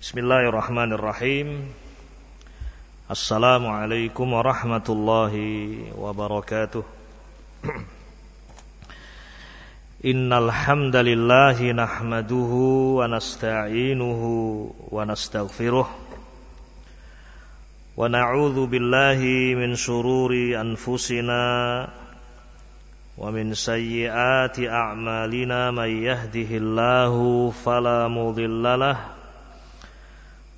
Bismillahirrahmanirrahim. Assalamualaikum warahmatullahi wabarakatuh. Innal hamdalillahi nahmaduhu wa nasta'inuhu wa nastaghfiruh. Wa na'udzu billahi min shururi anfusina wa min sayyiati a'malina may yahdihillahu fala mudhillalah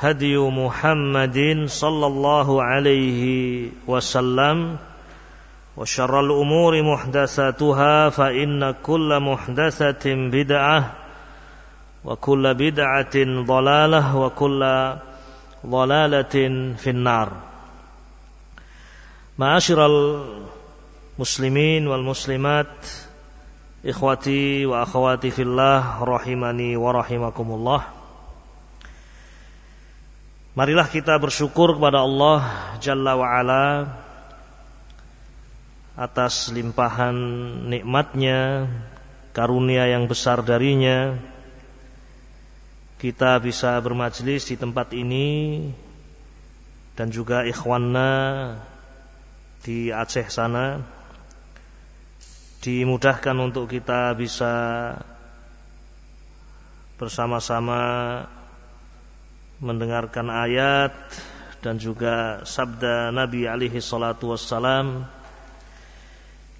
هدي محمد صلى الله عليه وسلم وشر الأمور محدثاتها فإن كل محدثة بدعة وكل بدعة ضلالة وكل ضلالة في النار. معاشر المسلمين والمسلمات إخوتي وأخواتي في الله رحمني ورحمكم الله. Marilah kita bersyukur kepada Allah Jalla wa'ala Atas limpahan nikmatnya Karunia yang besar darinya. Kita bisa bermajlis di tempat ini Dan juga ikhwanna Di Aceh sana. Dimudahkan untuk kita bisa Bersama-sama mendengarkan ayat dan juga sabda Nabi alaihi salatu wassalam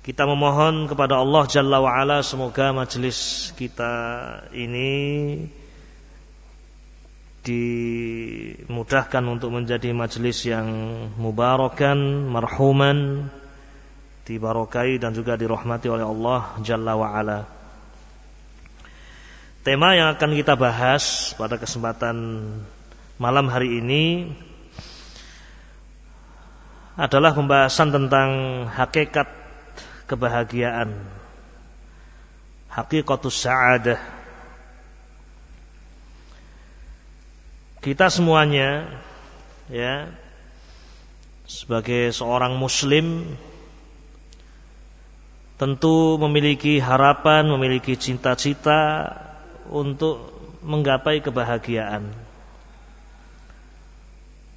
kita memohon kepada Allah Jalla wa'ala semoga majelis kita ini dimudahkan untuk menjadi majelis yang mubarakan, marhuman, dibarokai dan juga dirahmati oleh Allah Jalla wa'ala. Tema yang akan kita bahas pada kesempatan malam hari ini adalah pembahasan tentang hakikat kebahagiaan. Hakikatus sa'adah. Kita semuanya ya sebagai seorang muslim tentu memiliki harapan, memiliki cita-cita untuk menggapai kebahagiaan.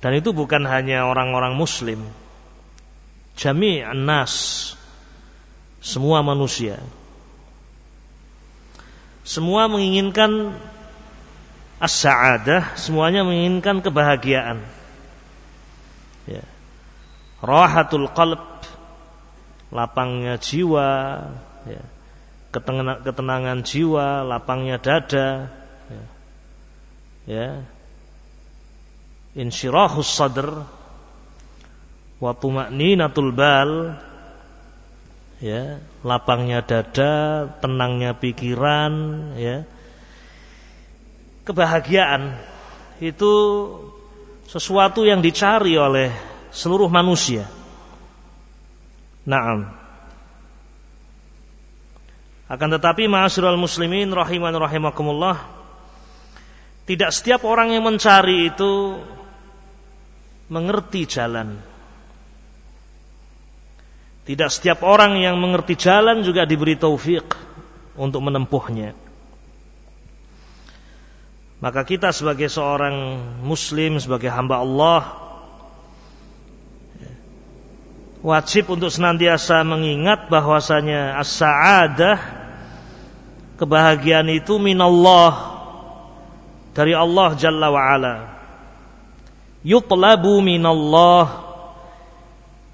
Dan itu bukan hanya orang-orang muslim. Jami' nas semua manusia. Semua menginginkan as-sa'adah, semuanya menginginkan kebahagiaan. Ya. Rahatul qalb, lapangnya jiwa, ya. ketenangan jiwa, lapangnya dada. Ya. ya insyirahus sadr wa tuma'ninatul bal ya lapangnya dada tenangnya pikiran ya. Kebahagiaan itu sesuatu yang dicari oleh seluruh manusia. Naam. Akan tetapi ma'asyiral muslimin rahiman rahimakumullah tidak setiap orang yang mencari itu mengerti jalan. Tidak setiap orang yang mengerti jalan juga diberi taufik untuk menempuhnya. Maka kita sebagai seorang muslim, sebagai hamba Allah wajib untuk senantiasa mengingat bahwasanya as-sa'adah kebahagiaan itu minallah dari Allah Jalla wa ala. Yutlabu minallah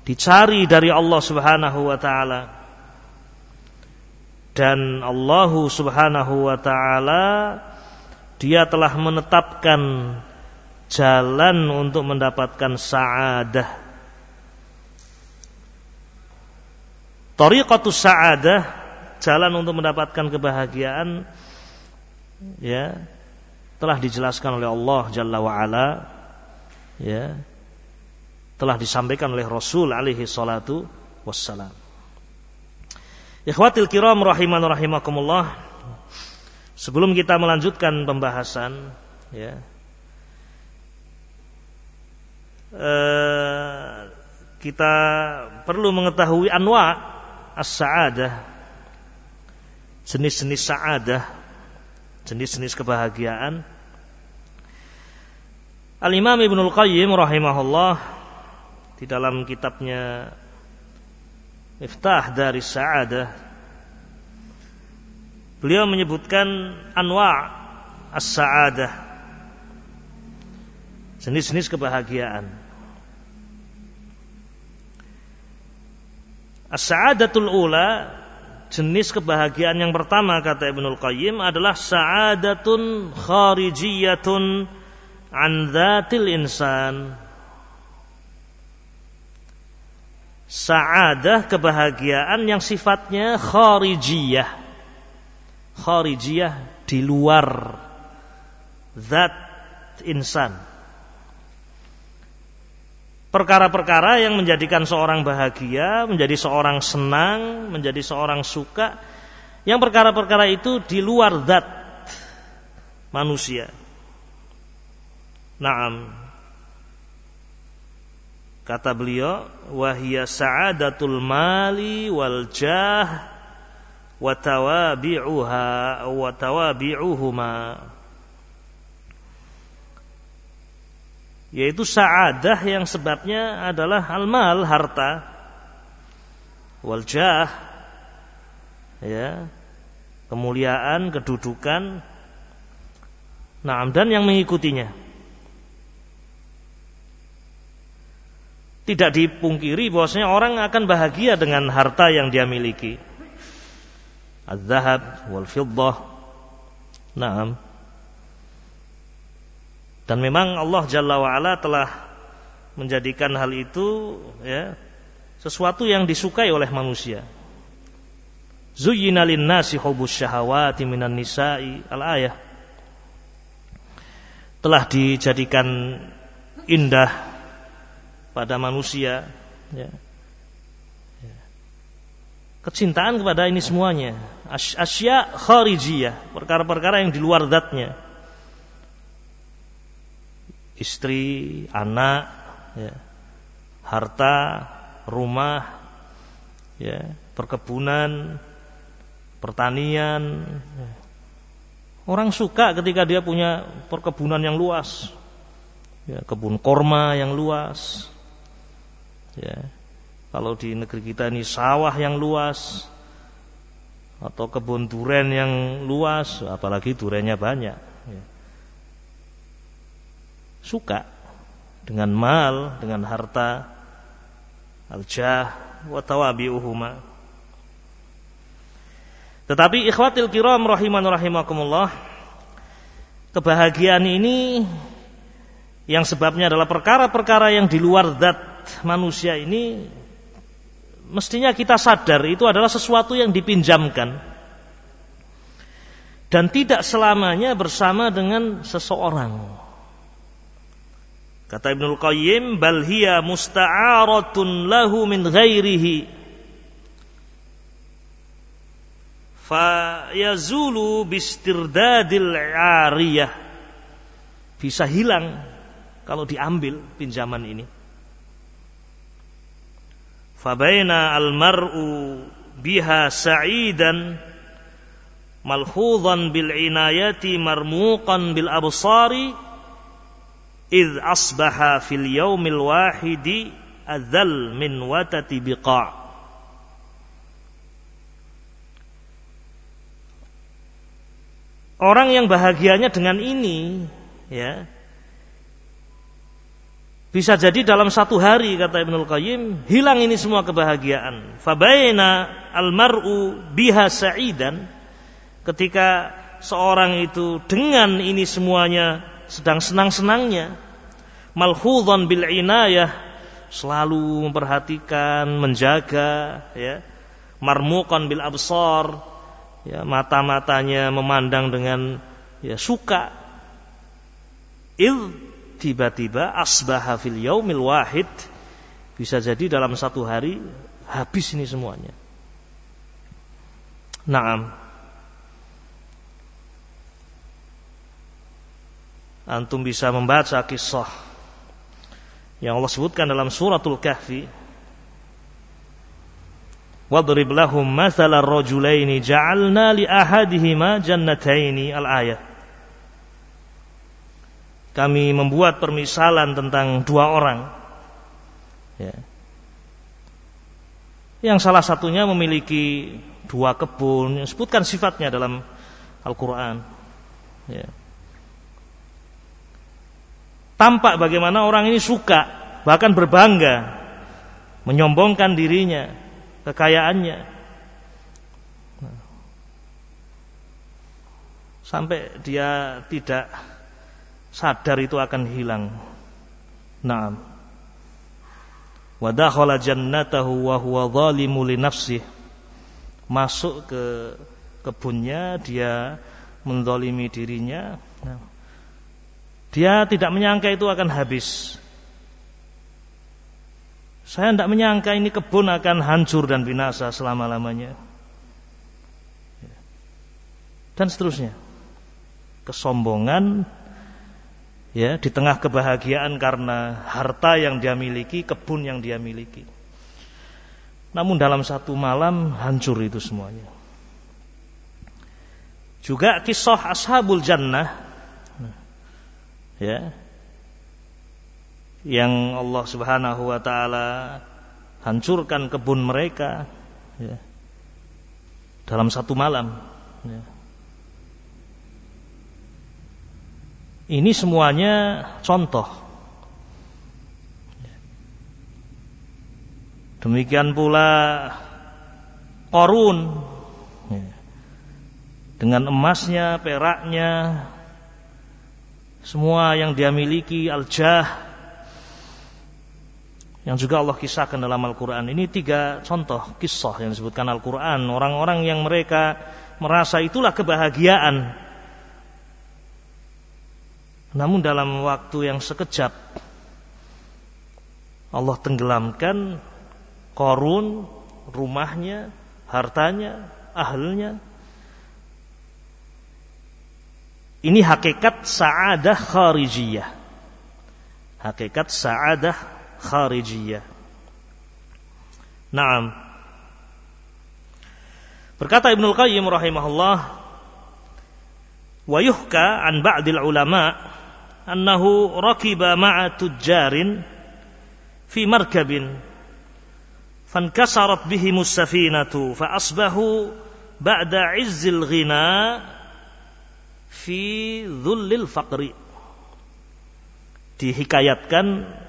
dicari dari Allah Subhanahu wa taala. Dan Allah Subhanahu wa taala dia telah menetapkan jalan untuk mendapatkan sa'adah. Tariqatus sa'adah, jalan untuk mendapatkan kebahagiaan ya telah dijelaskan oleh Allah Jalla wa ala ya telah disampaikan oleh Rasul alaihi salatu wassalam. Ikhwatil kiram rahiman rahimakumullah. Sebelum kita melanjutkan pembahasan ya. Eh, kita perlu mengetahui anwa as-sa'adah. Jenis-jenis sa'adah, jenis-jenis kebahagiaan. Al-Imam Ibnul Qayyim rahimahullah di dalam kitabnya Miftah dari Sa'adah beliau menyebutkan anwa' as-sa'adah jenis-jenis kebahagiaan. As-sa'adatul ula jenis kebahagiaan yang pertama kata Ibnul Qayyim adalah sa'adatun kharijiyatun an dzatil insan. Sa'adah kebahagiaan yang sifatnya kharijiyah. Kharijiyah di luar zat insan. Perkara-perkara yang menjadikan seorang bahagia menjadi seorang senang menjadi seorang suka yang perkara-perkara itu di luar zat manusia Naam Kata beliau, wahia sa'adatul mali wal jah wa tawabi'uha wa. Yaitu sa'adah yang sebabnya adalah al-mal, harta. Wal jah ya, kemuliaan, kedudukan. Nah, dan yang mengikutinya. Tidak dipungkiri bahwasanya orang akan bahagia dengan harta yang dia miliki. Az-zahab wal fiddah. Naam. Dan memang Allah Jalla wa ala telah menjadikan hal itu ya sesuatu yang disukai oleh manusia. Zuyyina lin-nasi hubbus syahawati minan nisa'i al-ayah. Telah dijadikan indah pada manusia ya. ya. kecintaan kepada ini semuanya asya kharijiyah perkara-perkara yang di luar zatnya istri anak ya. harta rumah ya perkebunan pertanian ya. orang suka ketika dia punya perkebunan yang luas ya, kebun korma yang luas Ya. Kalau di negeri kita ini sawah yang luas atau kebun duren yang luas, apalagi durennya banyak. Ya. Suka dengan mal, dengan harta, al-jah, wa tawabi'uhuma. Tetapi ikhwatil kiram rahiman rahimakumullah, kebahagiaan ini yang sebabnya adalah perkara-perkara yang di luar zat manusia ini mestinya kita sadar itu adalah sesuatu yang dipinjamkan dan tidak selamanya bersama dengan seseorang. Kata Ibnul Qayyim, bal hiya musta'aratun lahu min ghairihi. Fa yazulu bistirdadil ariyah. Bisa hilang kalau diambil pinjaman ini fabaina al-mar'u biha sa'idan malhudhan bil inayati marmuqan bil absari id asbaha fil yaumil wahidi adzal min watati biqa' Orang yang bahagianya dengan ini ya bisa jadi dalam satu hari kata Ibnul Qayyim hilang ini semua kebahagiaan. Fabaina almar'u biha sa'idan. Ketika seorang itu dengan ini semuanya sedang senang-senangnya. Malhudhan bil inayah selalu memperhatikan, menjaga ya. Marmukan bil absar ya mata-matanya memandang dengan ya suka. Il tiba-tiba asbaha fil yaumil wahid bisa jadi dalam satu hari habis ini semuanya. Naam. Antum bisa membaca kisah yang Allah sebutkan dalam suratul Kahfi. Wadrib lahum mathalar rajulaini ja'alna li ahadihima jannataini al-ayah kami membuat permisalan tentang dua orang ya. yang salah satunya memiliki dua kebun sebutkan sifatnya dalam Al-Quran ya. tampak bagaimana orang ini suka bahkan berbangga menyombongkan dirinya kekayaannya nah. sampai dia tidak sadar itu akan hilang. Naam. Wa dakhala jannatahu wa huwa zalimu li nafsih. Masuk ke kebunnya dia mendolimi dirinya. Dia tidak menyangka itu akan habis. Saya tidak menyangka ini kebun akan hancur dan binasa selama-lamanya. Dan seterusnya. Kesombongan ya di tengah kebahagiaan karena harta yang dia miliki, kebun yang dia miliki. Namun dalam satu malam hancur itu semuanya. Juga kisah ashabul jannah ya yang Allah Subhanahu wa taala hancurkan kebun mereka ya, dalam satu malam ya. Ini semuanya contoh. Demikian pula korun dengan emasnya, peraknya, semua yang dia miliki, al-jah yang juga Allah kisahkan dalam Al-Quran. Ini tiga contoh kisah yang disebutkan Al-Quran. Orang-orang yang mereka merasa itulah kebahagiaan namun dalam waktu yang sekejap Allah tenggelamkan korun, rumahnya, hartanya, ahlnya. Ini hakikat sa'adah kharijiyah. Hakikat sa'adah kharijiyah. Naam. Berkata Ibnul Qayyim rahimahullah, wa yuhka an ba'dil ulama' annahu rakiba ma'a tujjarin fi markabin fankasarat bihi musafinatu fa asbahu ba'da izzil ghina fi faqri. Dihikayatkan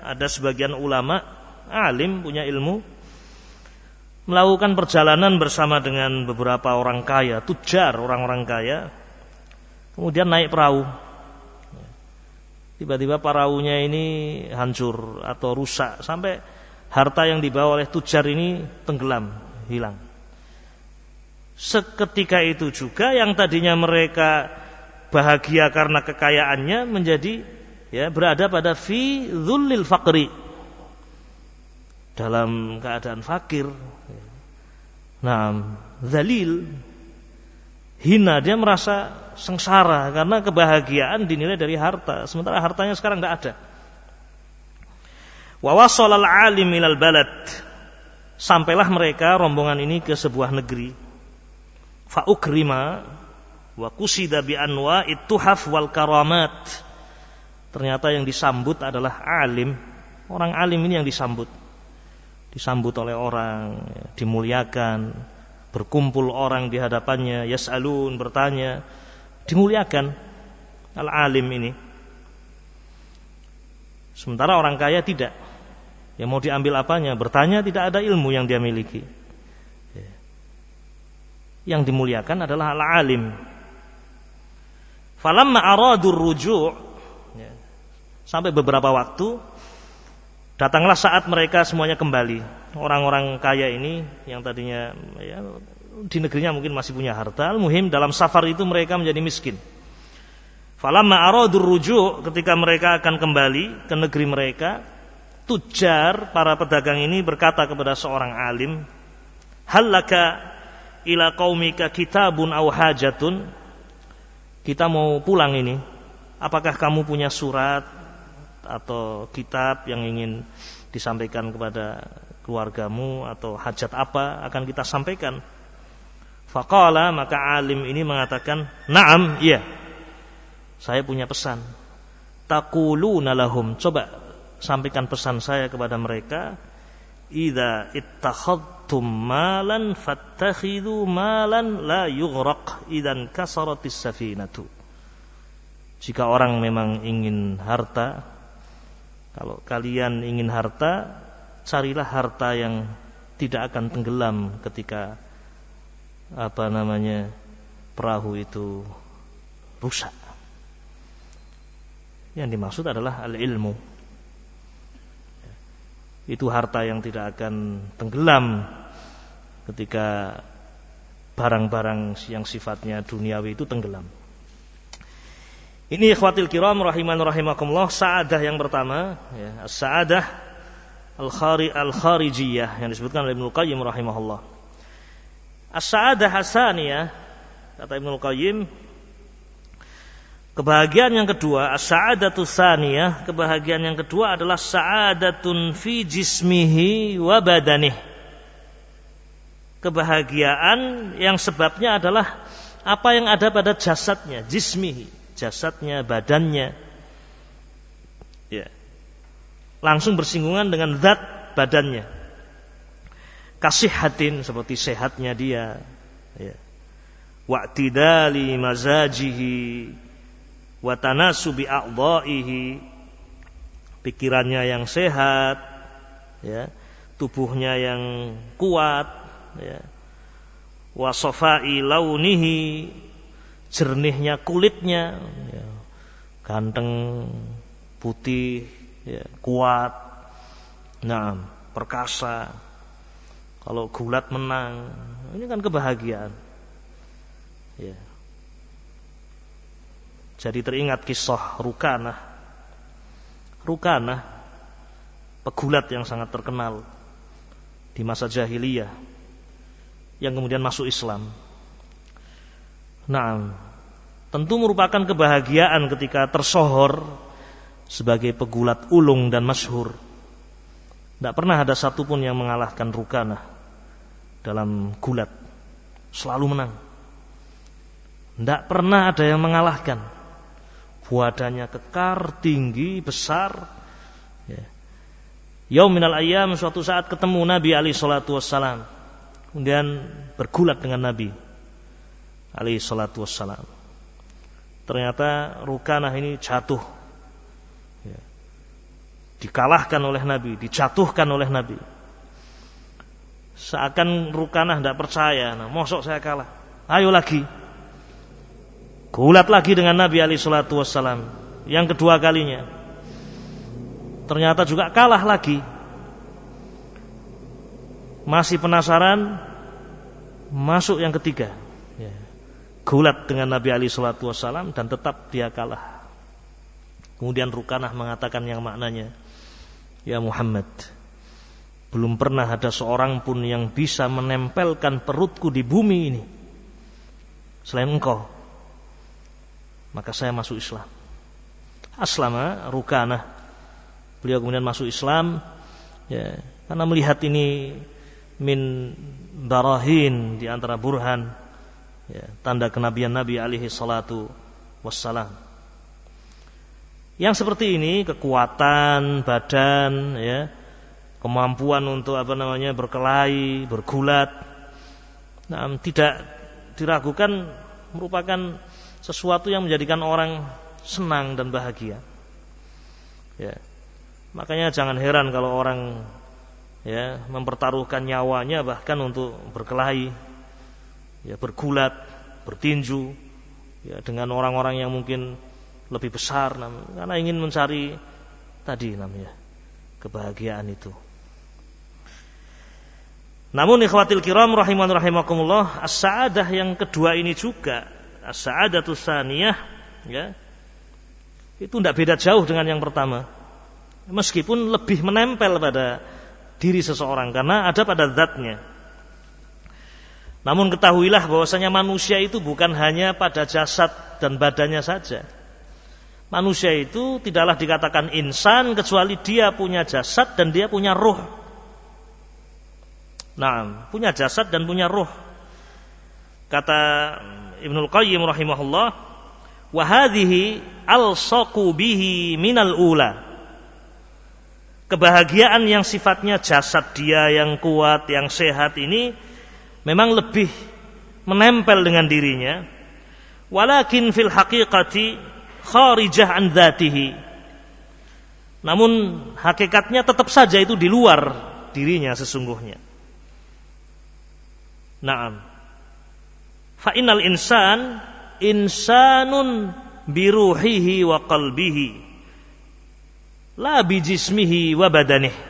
ada sebagian ulama alim punya ilmu melakukan perjalanan bersama dengan beberapa orang kaya tujar orang-orang kaya kemudian naik perahu tiba-tiba paraunya ini hancur atau rusak sampai harta yang dibawa oleh tujar ini tenggelam, hilang. Seketika itu juga yang tadinya mereka bahagia karena kekayaannya menjadi ya berada pada fi dzulil faqri dalam keadaan fakir. Nah, zalil hina dia merasa sengsara karena kebahagiaan dinilai dari harta sementara hartanya sekarang tidak ada wa wasala al-alim ilal balad Sampailah mereka rombongan ini ke sebuah negeri. Fa'ukrima wa kusida bi anwa ituhaf wal karamat. Ternyata yang disambut adalah alim. Orang alim ini yang disambut. Disambut oleh orang, dimuliakan, berkumpul orang di hadapannya, yas'alun bertanya, dimuliakan al-alim ini. Sementara orang kaya tidak. Yang mau diambil apanya? Bertanya tidak ada ilmu yang dia miliki. Ya. Yang dimuliakan adalah al-alim. Falamma aradur ruju' ya. sampai beberapa waktu datanglah saat mereka semuanya kembali. Orang-orang kaya ini yang tadinya ya, di negerinya mungkin masih punya harta, al-muhim dalam safar itu mereka menjadi miskin. Falamma aradur rujuk ketika mereka akan kembali ke negeri mereka, tujar para pedagang ini berkata kepada seorang alim, "Hallaka ila qaumika kitabun aw hajatun?" Kita mau pulang ini. Apakah kamu punya surat atau kitab yang ingin disampaikan kepada keluargamu atau hajat apa akan kita sampaikan? Faqala maka alim ini mengatakan, "Na'am, iya." Saya punya pesan. Taquluna lahum. Coba sampaikan pesan saya kepada mereka. Idza ittakhadtum malan fattakhidhu malan la yughraq idan kasaratis safinatu. Jika orang memang ingin harta, kalau kalian ingin harta, carilah harta yang tidak akan tenggelam ketika apa namanya perahu itu rusak. Yang dimaksud adalah al-ilmu. Itu harta yang tidak akan tenggelam ketika barang-barang yang sifatnya duniawi itu tenggelam. Ini ikhwatil kiram rahiman rahimakumullah sa'adah yang pertama ya, sa'adah al-khari al-kharijiyah yang disebutkan oleh Ibnu Qayyim rahimahullah. As-sa'adah kata Ibnu Qayyim Kebahagiaan yang kedua, as-sa'adatu kebahagiaan yang kedua adalah sa'adatun fi jismihi wa badanih. Kebahagiaan yang sebabnya adalah apa yang ada pada jasadnya, jismihi, jasadnya, badannya. Ya. Langsung bersinggungan dengan zat badannya. Kasih hatin seperti sehatnya dia. Ya. Wa'tidali mazajihi watanasubi a'dha'ihi pikirannya yang sehat ya tubuhnya yang kuat ya wasofai launihi jernihnya kulitnya ya, ganteng putih ya, kuat nah perkasa kalau gulat menang ini kan kebahagiaan ya jadi teringat kisah Rukanah. Rukanah pegulat yang sangat terkenal di masa jahiliyah yang kemudian masuk Islam. Nah, tentu merupakan kebahagiaan ketika tersohor sebagai pegulat ulung dan masyhur. Tidak pernah ada satupun yang mengalahkan Rukanah dalam gulat. Selalu menang. Tidak pernah ada yang mengalahkan badannya kekar, tinggi, besar. Ya. Yaum minal ayam suatu saat ketemu Nabi Ali Shallallahu Wasallam, kemudian bergulat dengan Nabi Ali Shallallahu Wasallam. Ternyata Rukanah ini jatuh, ya. dikalahkan oleh Nabi, dijatuhkan oleh Nabi. Seakan Rukanah tidak percaya, nah, mosok saya kalah, ayo lagi, Gulat lagi dengan Nabi Ali Shallallahu Wasallam yang kedua kalinya. Ternyata juga kalah lagi. Masih penasaran, masuk yang ketiga. Gulat dengan Nabi Ali Shallallahu Wasallam dan tetap dia kalah. Kemudian Rukanah mengatakan yang maknanya, Ya Muhammad, belum pernah ada seorang pun yang bisa menempelkan perutku di bumi ini selain engkau maka saya masuk Islam. Aslama Rukana. Beliau kemudian masuk Islam ya, karena melihat ini min barahin di antara burhan ya, tanda kenabian Nabi alaihi salatu wassalam. Yang seperti ini kekuatan badan ya, kemampuan untuk apa namanya berkelahi, bergulat. Nah, tidak diragukan merupakan sesuatu yang menjadikan orang senang dan bahagia. Ya. Makanya jangan heran kalau orang ya mempertaruhkan nyawanya bahkan untuk berkelahi, ya bergulat, bertinju ya dengan orang-orang yang mungkin lebih besar karena ingin mencari tadi namanya kebahagiaan itu. Namun ikhwatil kiram rahiman rahimakumullah, as-sa'adah yang kedua ini juga, as-sa'adatu saniyah ya. Itu tidak beda jauh dengan yang pertama. Meskipun lebih menempel pada diri seseorang karena ada pada zatnya. Namun ketahuilah bahwasanya manusia itu bukan hanya pada jasad dan badannya saja. Manusia itu tidaklah dikatakan insan kecuali dia punya jasad dan dia punya ruh. Nah, punya jasad dan punya ruh. Kata Ibnul Qayyim rahimahullah, wa hadhihi alsaqu bihi minal ula. Kebahagiaan yang sifatnya jasad dia yang kuat, yang sehat ini memang lebih menempel dengan dirinya. Walakin fil haqiqati kharijah an dhatihi. Namun hakikatnya tetap saja itu di luar dirinya sesungguhnya. Naam. Fa innal insan insanun biruhihi wa qalbihi la bijismihi wa badanih.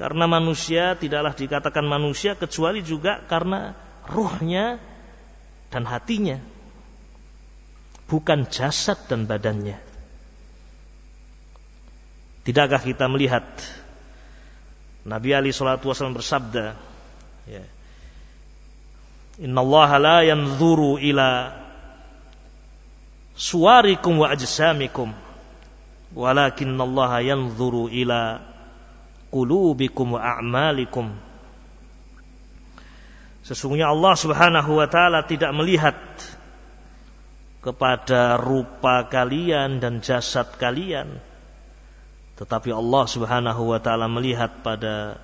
Karena manusia tidaklah dikatakan manusia kecuali juga karena ruhnya dan hatinya bukan jasad dan badannya. Tidakkah kita melihat Nabi Ali Shallallahu Wasallam bersabda, ya, Inna Allah la yanzuru ila suwarikum wa ajsamikum walakin Allah yanzuru ila qulubikum wa a'malikum. Sesungguhnya Allah Subhanahu wa taala tidak melihat kepada rupa kalian dan jasad kalian tetapi Allah Subhanahu wa taala melihat pada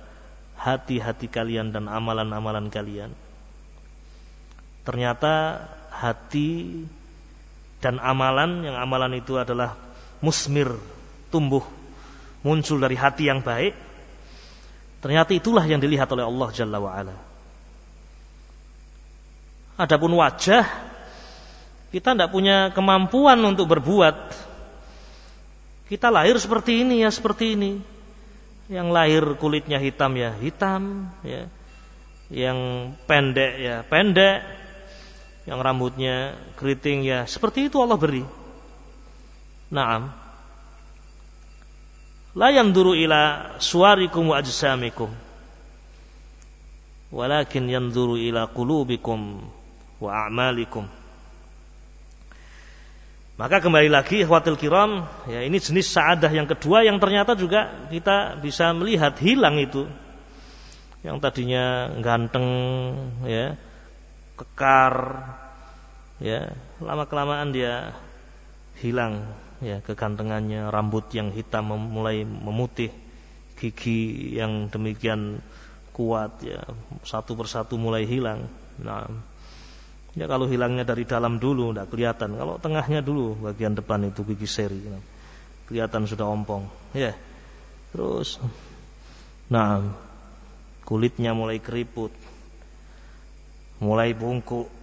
hati-hati kalian dan amalan-amalan kalian. Ternyata hati dan amalan yang amalan itu adalah musmir tumbuh muncul dari hati yang baik ternyata itulah yang dilihat oleh Allah Jalla wa ala adapun wajah kita tidak punya kemampuan untuk berbuat. Kita lahir seperti ini ya seperti ini. Yang lahir kulitnya hitam ya hitam, ya. Yang pendek ya pendek. Yang rambutnya keriting ya seperti itu Allah beri. Naam. La duru ila suarikum wa ajsamikum. Walakin duru ila qulubikum wa a'malikum. Maka kembali lagi ikhwatul kiram, ya ini jenis saadah yang kedua yang ternyata juga kita bisa melihat hilang itu. Yang tadinya ganteng ya, kekar ya, lama-kelamaan dia hilang ya kegantengannya, rambut yang hitam mulai memutih, gigi yang demikian kuat ya, satu persatu mulai hilang. Nah, Ya kalau hilangnya dari dalam dulu tidak kelihatan. Kalau tengahnya dulu bagian depan itu gigi seri. Kelihatan sudah ompong. Ya. Terus nah kulitnya mulai keriput. Mulai bungkuk.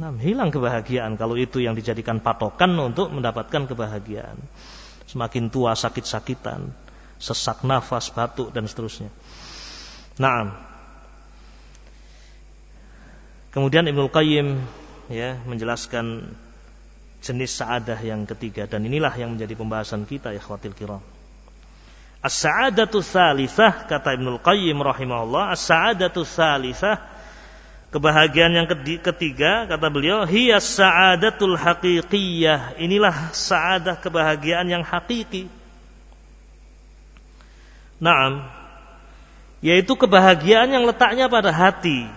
Nah, hilang kebahagiaan kalau itu yang dijadikan patokan untuk mendapatkan kebahagiaan. Semakin tua sakit-sakitan, sesak nafas, batuk dan seterusnya. Nah, Kemudian Ibnu Qayyim ya menjelaskan jenis saadah yang ketiga dan inilah yang menjadi pembahasan kita ya khawatir kiram. As-sa'adatu tsalitsah kata Ibnu Qayyim rahimahullah, as-sa'adatu tsalitsah kebahagiaan yang ketiga kata beliau hiya sa'adatul haqiqiyah. Inilah saadah kebahagiaan yang hakiki. Naam. yaitu kebahagiaan yang letaknya pada hati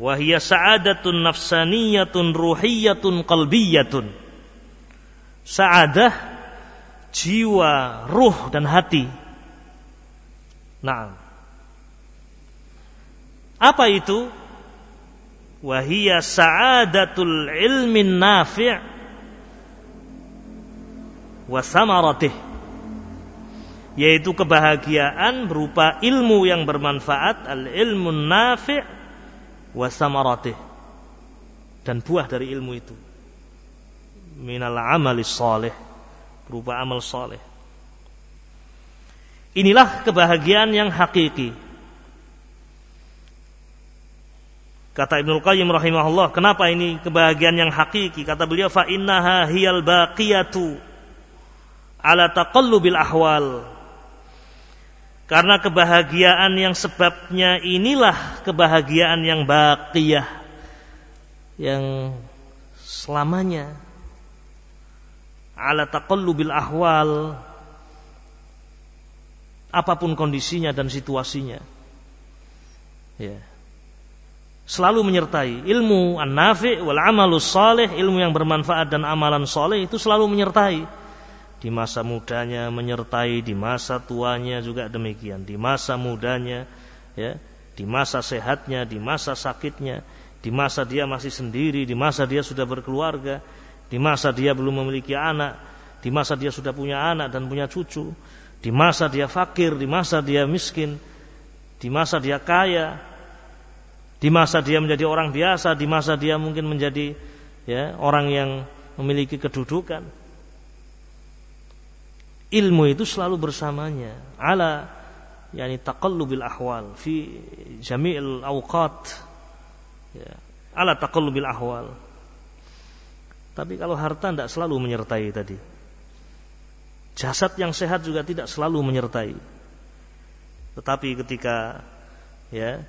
wahia sa'adatun nafsaniyatun ruhiyatun qalbiyatun sa'adah jiwa ruh dan hati nah apa itu wahia sa'adatul ilmin nafi' wa samaratih yaitu kebahagiaan berupa ilmu yang bermanfaat al ilmu nafi' wa samaratih dan buah dari ilmu itu. Minal amali salih berupa amal saleh inilah kebahagiaan yang hakiki Kata Ibnu Qayyim rahimahullah, kenapa ini kebahagiaan yang hakiki? Kata beliau, fa innaha hiyal baqiyatu ala taqallubil ahwal. Karena kebahagiaan yang sebabnya inilah kebahagiaan yang baqiyah yang selamanya ala taqallubil ahwal apa pun kondisinya dan situasinya. Ya. Selalu menyertai ilmu an-nafi wal amalus saleh, ilmu yang bermanfaat dan amalan soleh itu selalu menyertai di masa mudanya menyertai, di masa tuanya juga demikian, di masa mudanya, ya, di masa sehatnya, di masa sakitnya, di masa dia masih sendiri, di masa dia sudah berkeluarga, di masa dia belum memiliki anak, di masa dia sudah punya anak dan punya cucu, di masa dia fakir, di masa dia miskin, di masa dia kaya, di masa dia menjadi orang biasa, di masa dia mungkin menjadi ya orang yang memiliki kedudukan. Ilmu itu selalu bersamanya. Ala yani taqallubil ahwal fi jami'il awqat. Ya, ala taqallubil ahwal. Tapi kalau harta tidak selalu menyertai tadi. Jasad yang sehat juga tidak selalu menyertai. Tetapi ketika ya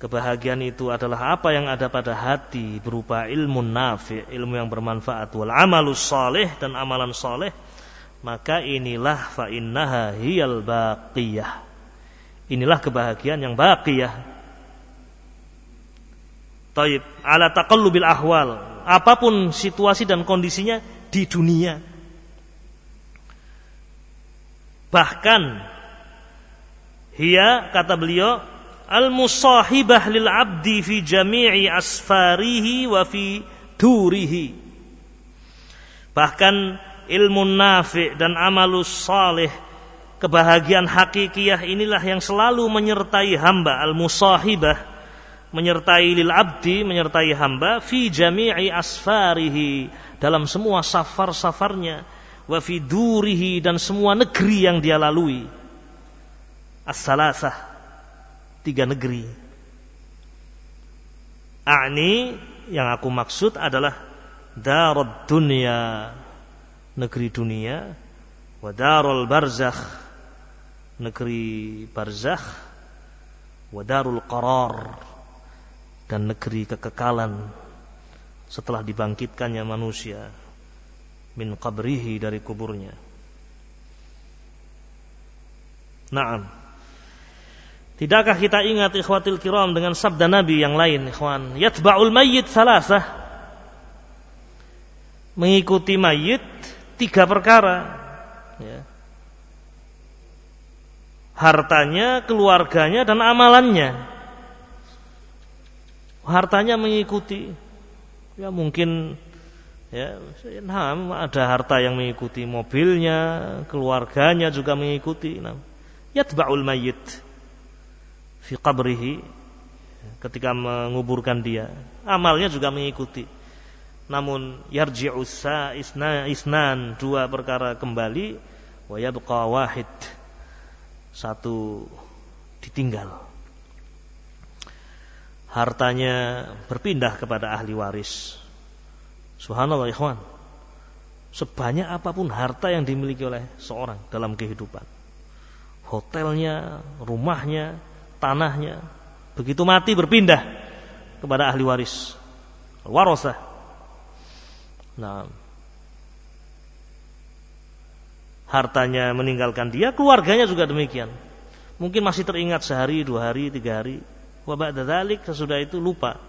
kebahagiaan itu adalah apa yang ada pada hati berupa ilmu nafi ilmu yang bermanfaat wal amalus saleh dan amalan saleh maka inilah fa innaha hiyal baqiyah. Inilah kebahagiaan yang baqiyah. Taib, ala taqallubil ahwal. Apa pun situasi dan kondisinya di dunia. Bahkan hiya kata beliau al-musahibah lil abdi fi jami'i asfarihi wa fi durihi. Bahkan ilmu nafi dan amalus salih kebahagiaan hakikiyah inilah yang selalu menyertai hamba. Al-musahibah menyertai lil abdi menyertai hamba fi jami'i asfarihi dalam semua safar-safarnya wa fi durihi dan semua negeri yang dia lalui. As-salasah tiga negeri. A'ni yang aku maksud adalah darad dunia negeri dunia wa darul barzakh negeri barzakh wa darul qarar dan negeri kekekalan setelah dibangkitkannya manusia min qabrihi dari kuburnya. Naam Tidakkah kita ingat ikhwatil kiram dengan sabda Nabi yang lain ikhwan yatba'ul mayyit salasah mengikuti mayit tiga perkara. Ya. Hartanya, keluarganya, dan amalannya. Hartanya mengikuti. Ya mungkin ya nah, ada harta yang mengikuti mobilnya, keluarganya juga mengikuti. Nah, yatba'ul mayyit fi qabrihi ketika menguburkan dia. Amalnya juga mengikuti. Namun yarji'u isna isnan dua perkara kembali wa yabqa wahid satu ditinggal. Hartanya berpindah kepada ahli waris. Subhanallah ikhwan. Sebanyak apa pun harta yang dimiliki oleh seorang dalam kehidupan. Hotelnya rumahnya tanahnya begitu mati berpindah kepada ahli waris warosah Nah, hartanya meninggalkan dia, keluarganya juga demikian. Mungkin masih teringat sehari, dua hari, tiga hari. Wabak dadalik sesudah itu lupa.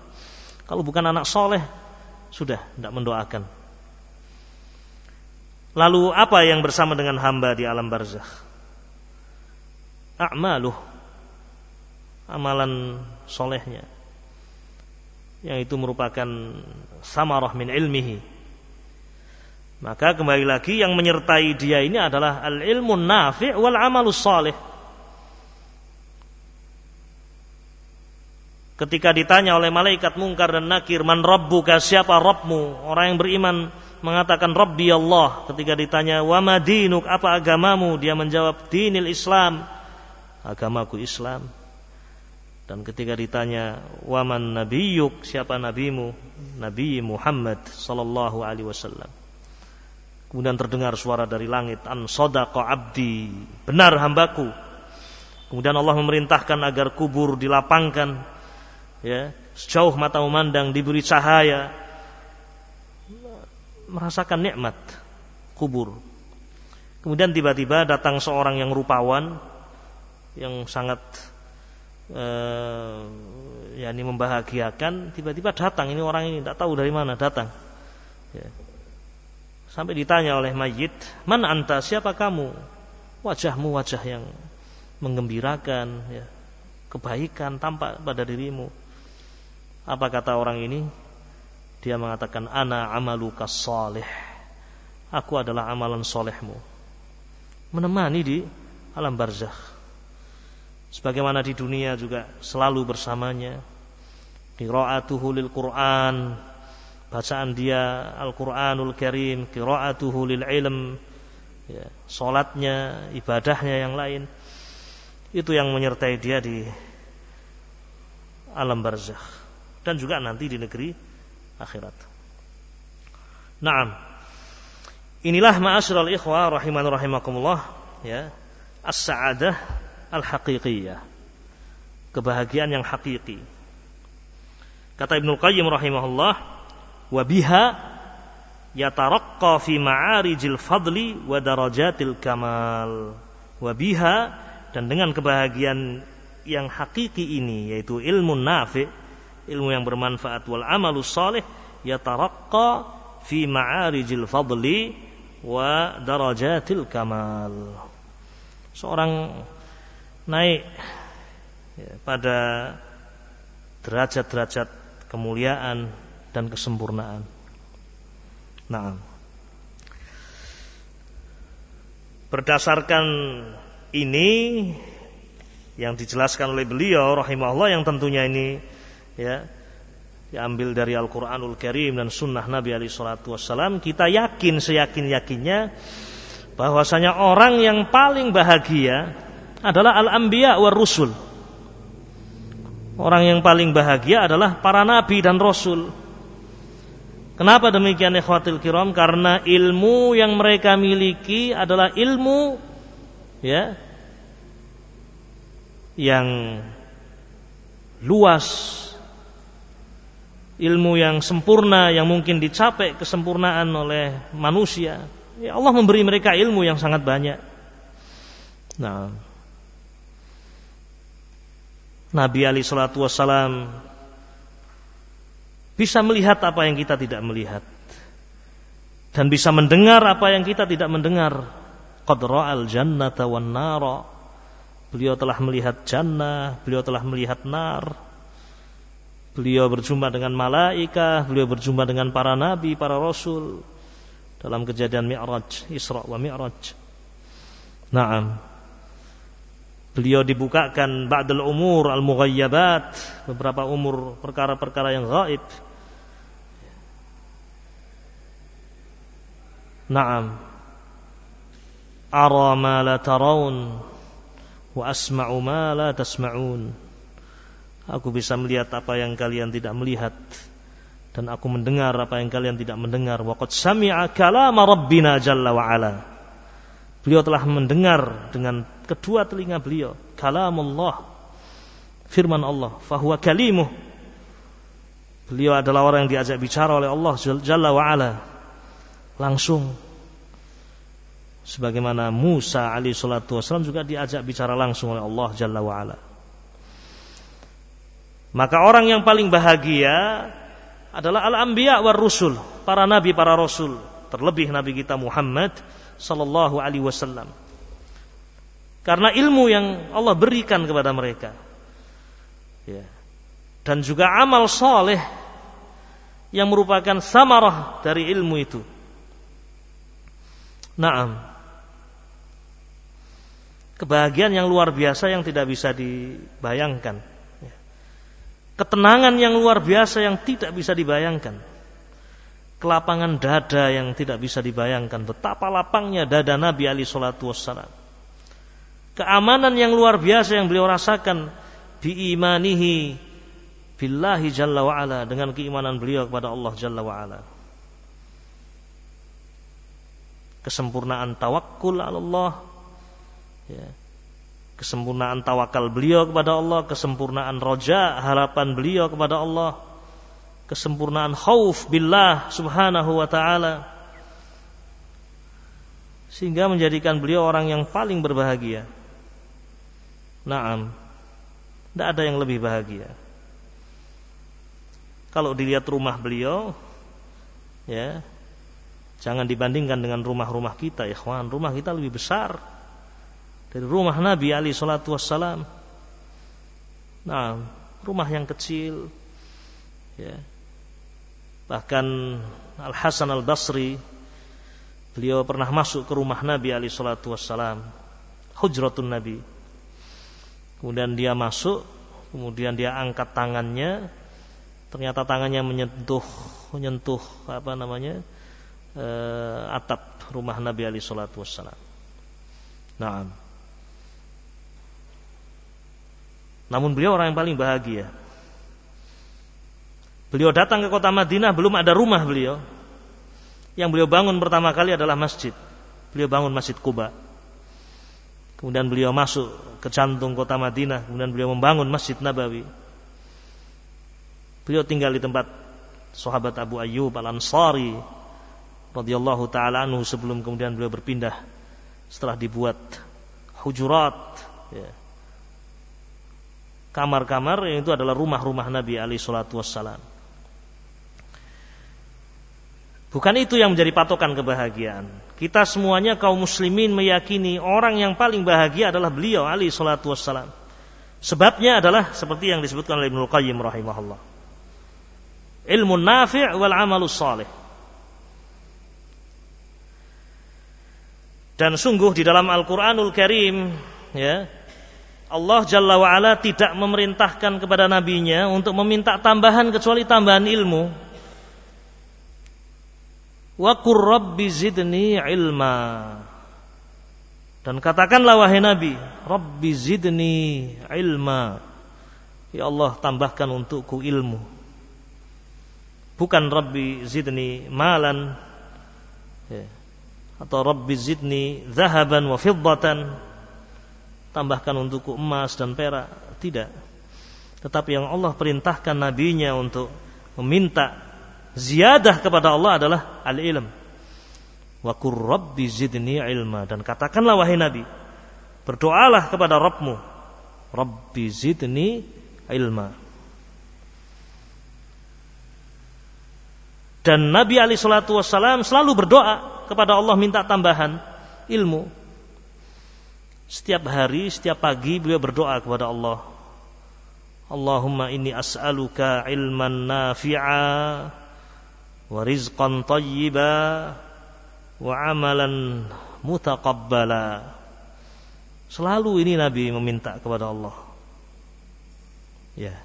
Kalau bukan anak soleh, sudah tidak mendoakan. Lalu apa yang bersama dengan hamba di alam barzakh? A'maluh. Amalan solehnya. Yang itu merupakan samarah min ilmihi. Maka kembali lagi yang menyertai dia ini adalah al-ilmu nafi' wal amalus soleh. Ketika ditanya oleh malaikat mungkar dan nakir, "Man rabbuka? Siapa Rabbmu?" Orang yang beriman mengatakan Rabbi Allah. Ketika ditanya, "Wa madinuk? Apa agamamu?" Dia menjawab, "Dinil Islam." Agamaku Islam. Dan ketika ditanya, "Wa man nabiyyuk?" Siapa nabimu? Nabi Muhammad sallallahu alaihi wasallam. Kemudian terdengar suara dari langit, "An sadaqa abdi." Benar hambaku. Kemudian Allah memerintahkan agar kubur dilapangkan ya sejauh mata memandang diberi cahaya merasakan nikmat kubur kemudian tiba-tiba datang seorang yang rupawan yang sangat eh, ini membahagiakan tiba-tiba datang ini orang ini tidak tahu dari mana datang ya. sampai ditanya oleh mayit mana anta siapa kamu wajahmu wajah yang menggembirakan ya kebaikan tampak pada dirimu apa kata orang ini? Dia mengatakan ana amaluka salih. Aku adalah amalan solehmu. Menemani di alam barzakh. Sebagaimana di dunia juga selalu bersamanya. Qira'atuhu lil Qur'an. Bacaan dia Al-Qur'anul Karim, qira'atuhu lil ilm. Ya, salatnya, ibadahnya yang lain. Itu yang menyertai dia di alam barzakh dan juga nanti di negeri akhirat. Naam. Inilah ma'asyiral ikhwah rahiman rahimakumullah ya. As-sa'adah al-haqiqiyah. Kebahagiaan yang hakiki. Kata Ibnu Qayyim rahimahullah, wa biha yataraqqa fi ma'arijil fadli wa darajatil kamal. Wa biha dan dengan kebahagiaan yang hakiki ini yaitu ilmu nafi' ilmu yang bermanfaat wal amalus salih yataraqqa fi ma'arijil fadli wa darajatil kamal. Seorang naik ya, pada derajat-derajat kemuliaan dan kesempurnaan. Nah, berdasarkan ini yang dijelaskan oleh beliau rahimahullah yang tentunya ini ya diambil dari Al-Quranul Karim dan Sunnah Nabi Ali Shallallahu Wasallam kita yakin seyakin yakinnya bahwasanya orang yang paling bahagia adalah al-anbiya war rusul orang yang paling bahagia adalah para nabi dan rasul kenapa demikian ikhwatil kiram karena ilmu yang mereka miliki adalah ilmu ya yang luas ilmu yang sempurna yang mungkin dicapai kesempurnaan oleh manusia. Ya Allah memberi mereka ilmu yang sangat banyak. Nah, Nabi Ali Shallallahu Wasallam bisa melihat apa yang kita tidak melihat dan bisa mendengar apa yang kita tidak mendengar. Qad al jannata wan nara. Beliau telah melihat jannah, beliau telah melihat nar, Beliau berjumpa dengan malaikat, beliau berjumpa dengan para nabi, para rasul dalam kejadian Mi'raj, Isra wa Mi'raj. Naam. Beliau dibukakan ba'dal umur al-mughayyabat, beberapa umur perkara-perkara yang gaib. Naam. Ara ma la tarawun wa asma'u ma la tasma'un. Aku bisa melihat apa yang kalian tidak melihat dan aku mendengar apa yang kalian tidak mendengar. Waqad sami'a kalama rabbina jalla wa ala. Beliau telah mendengar dengan kedua telinga beliau kalamullah firman Allah fahuwa kalimuh. Beliau adalah orang yang diajak bicara oleh Allah jalla wa ala langsung Sebagaimana Musa alaihi salatu wasallam juga diajak bicara langsung oleh Allah Jalla wa ala. Maka orang yang paling bahagia adalah al-anbiya war rusul, para nabi, para rasul, terlebih nabi kita Muhammad sallallahu alaihi wasallam. Karena ilmu yang Allah berikan kepada mereka. Ya. Dan juga amal soleh yang merupakan samarah dari ilmu itu. Naam. Kebahagiaan yang luar biasa yang tidak bisa dibayangkan ketenangan yang luar biasa yang tidak bisa dibayangkan. Kelapangan dada yang tidak bisa dibayangkan. Betapa lapangnya dada Nabi Ali Shallallahu Wassalam. Keamanan yang luar biasa yang beliau rasakan biimanihi billahi jalla wa'ala dengan keimanan beliau kepada Allah jalla wa'ala. Kesempurnaan tawakul Allah. Ya kesempurnaan tawakal beliau kepada Allah, kesempurnaan roja, harapan beliau kepada Allah, kesempurnaan khauf billah subhanahu wa ta'ala. Sehingga menjadikan beliau orang yang paling berbahagia. Naam. Tidak ada yang lebih bahagia. Kalau dilihat rumah beliau, ya, jangan dibandingkan dengan rumah-rumah kita, kawan. Rumah kita lebih besar dari rumah Nabi Ali Shallallahu Wassalam. Nah, rumah yang kecil, ya. Bahkan Al Hasan Al Basri, beliau pernah masuk ke rumah Nabi Ali Shallallahu Wassalam, hujratun Nabi. Kemudian dia masuk, kemudian dia angkat tangannya, ternyata tangannya menyentuh menyentuh apa namanya uh, atap rumah Nabi Ali Shallallahu Wassalam. Nah, Namun beliau orang yang paling bahagia. Beliau datang ke kota Madinah belum ada rumah beliau. Yang beliau bangun pertama kali adalah masjid. Beliau bangun Masjid Kuba. Kemudian beliau masuk ke jantung kota Madinah. Kemudian beliau membangun Masjid Nabawi. Beliau tinggal di tempat sahabat Abu Ayyub Al-Ansari radhiyallahu taala anhu sebelum kemudian beliau berpindah setelah dibuat hujurat ya, kamar-kamar yang itu adalah rumah-rumah Nabi Ali Shallallahu Wassalam. Bukan itu yang menjadi patokan kebahagiaan. Kita semuanya kaum muslimin meyakini orang yang paling bahagia adalah beliau Ali Shallallahu Wassalam. Sebabnya adalah seperti yang disebutkan oleh Ibnu Qayyim rahimahullah. Ilmu nafi' wal amalus salih. Dan sungguh di dalam Al-Qur'anul Karim ya, Allah Jalla wa'ala tidak memerintahkan kepada nabinya untuk meminta tambahan kecuali tambahan ilmu. Wa zidni ilma. Dan katakanlah wahai nabi, Rabbi zidni ilma. Ya Allah tambahkan untukku ilmu. Bukan Rabbi zidni malan. Ya. Atau Rabbi zidni zahaban wa fiddatan tambahkan untukku emas dan perak. Tidak. Tetapi yang Allah perintahkan nabinya untuk meminta ziyadah kepada Allah adalah al-ilm. Wa qur rabbi zidni ilma dan katakanlah wahai nabi, berdoalah kepada Rabbmu, Rabbi zidni ilma. Dan Nabi Ali Shallallahu Wasallam selalu berdoa kepada Allah minta tambahan ilmu. Setiap hari, setiap pagi beliau berdoa kepada Allah. Allahumma inni as'aluka ilman nafi'a wa rizqan tayyiba wa amalan mutaqabbala. Selalu ini Nabi meminta kepada Allah. Ya.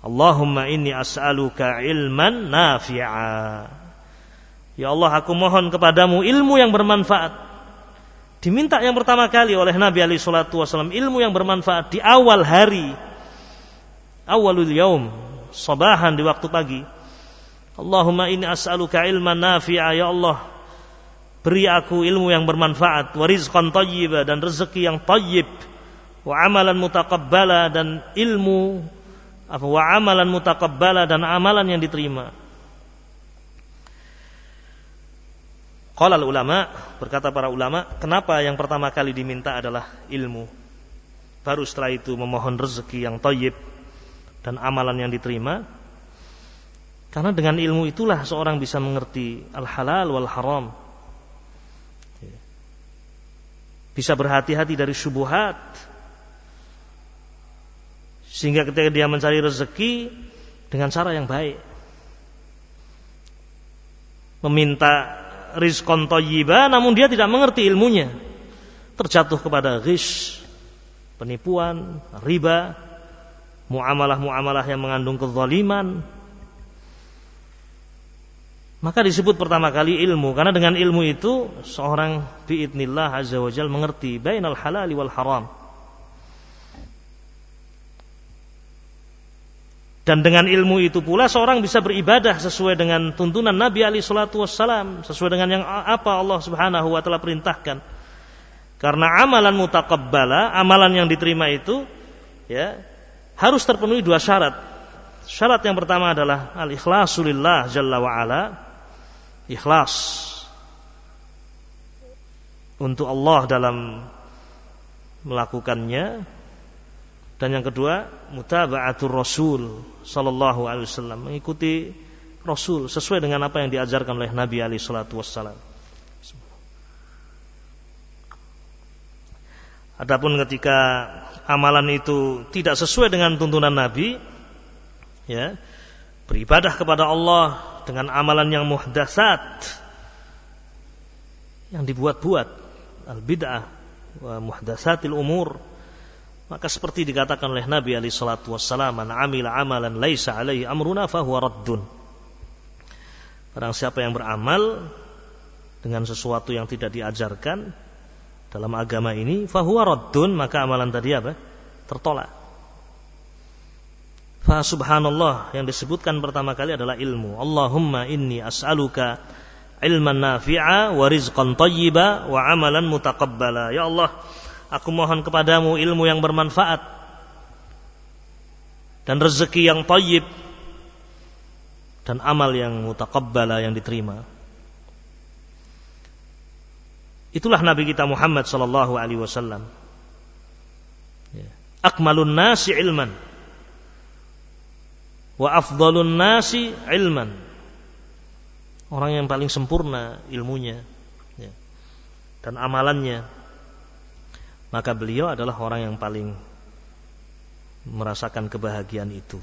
Allahumma inni as'aluka ilman nafi'a Ya Allah aku mohon kepadamu ilmu yang bermanfaat. Diminta yang pertama kali oleh Nabi Ali Shallallahu Wasallam ilmu yang bermanfaat di awal hari, awalul yaum, sabahan di waktu pagi. Allahumma ini as'aluka ilman nafi'a ya Allah. Beri aku ilmu yang bermanfaat, warizqan tayyiba dan rezeki yang tayyib, wa amalan mutaqabbala dan ilmu apa wa amalan mutaqabbala dan amalan yang diterima. Qala ulama berkata para ulama, kenapa yang pertama kali diminta adalah ilmu? Baru setelah itu memohon rezeki yang toyib dan amalan yang diterima. Karena dengan ilmu itulah seorang bisa mengerti al-halal wal haram. Bisa berhati-hati dari syubuhat. Sehingga ketika dia mencari rezeki dengan cara yang baik. Meminta rizkon toyiba namun dia tidak mengerti ilmunya. Terjatuh kepada ghish, penipuan, riba, muamalah-muamalah yang mengandung kezaliman. Maka disebut pertama kali ilmu karena dengan ilmu itu seorang biidnillah azza wajal mengerti bainal halal wal haram. Dan dengan ilmu itu pula seorang bisa beribadah sesuai dengan tuntunan Nabi Ali Shallallahu Wasallam, sesuai dengan yang apa Allah Subhanahu Wa Taala perintahkan. Karena amalan mutakabbala, amalan yang diterima itu, ya harus terpenuhi dua syarat. Syarat yang pertama adalah al ikhlasulillah jalla wa ala, ikhlas untuk Allah dalam melakukannya dan yang kedua, mutaba'atur Rasul sallallahu alaihi wasallam, mengikuti Rasul sesuai dengan apa yang diajarkan oleh Nabi alaihi salatu wasallam. Adapun ketika amalan itu tidak sesuai dengan tuntunan Nabi, ya, beribadah kepada Allah dengan amalan yang muhdasat yang dibuat-buat, al bid'ah wa muhdasatil umur maka seperti dikatakan oleh Nabi alaihi salatu wassalam, "Man 'amila 'amalan laisa 'alaihi amruna fahuwa raddun." Barang siapa yang beramal dengan sesuatu yang tidak diajarkan dalam agama ini, fahuwa raddun, maka amalan tadi apa? Tertolak. Fa subhanallah yang disebutkan pertama kali adalah ilmu. Allahumma inni as'aluka ilman nafi'a wa rizqan tayyiba wa amalan mutaqabbala. Ya Allah, Aku mohon kepadamu ilmu yang bermanfaat dan rezeki yang tayyib dan amal yang mutakabbala yang diterima. Itulah Nabi kita Muhammad sallallahu alaihi wasallam. Ya. Akmalun nasi ilman wa afdalun nasi ilman. Orang yang paling sempurna ilmunya ya. dan amalannya maka beliau adalah orang yang paling merasakan kebahagiaan itu.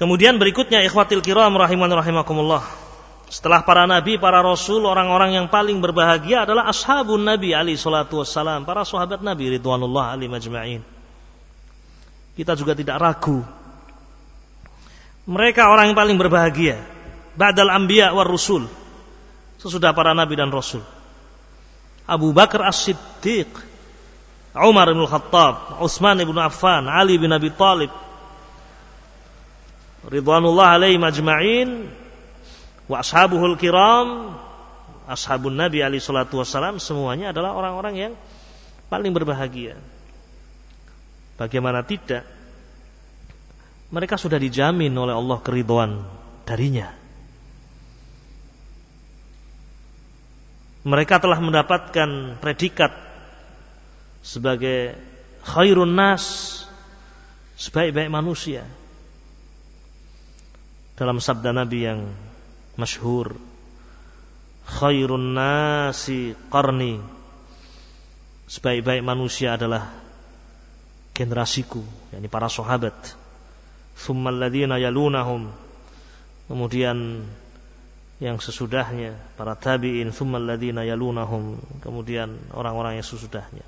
Kemudian berikutnya ikhwatil kiram rahiman rahimakumullah. Setelah para nabi, para rasul, orang-orang yang paling berbahagia adalah ashabun nabi ali salatu wassalam, para sahabat nabi ridwanullah ali majma'in. Kita juga tidak ragu. Mereka orang yang paling berbahagia. Ba'dal anbiya war rusul. Sesudah para nabi dan rasul. Abu Bakar As-Siddiq, Umar bin Khattab, Utsman bin Affan, Ali bin Abi Talib, Ridwanullah alaihi majma'in wa ashabuhul kiram, ashabun Nabi alaihi salatu wassalam semuanya adalah orang-orang yang paling berbahagia. Bagaimana tidak? Mereka sudah dijamin oleh Allah keridhaan darinya. mereka telah mendapatkan predikat sebagai khairun nas sebaik-baik manusia dalam sabda Nabi yang masyhur. Khairun nasi qarni. Sebaik-baik manusia adalah generasiku yakni para sahabat. Thumma alladhina yalunahum. Kemudian yang sesudahnya para tabi'in. Thumma alladziina yalunahum. Kemudian orang-orang yang sesudahnya.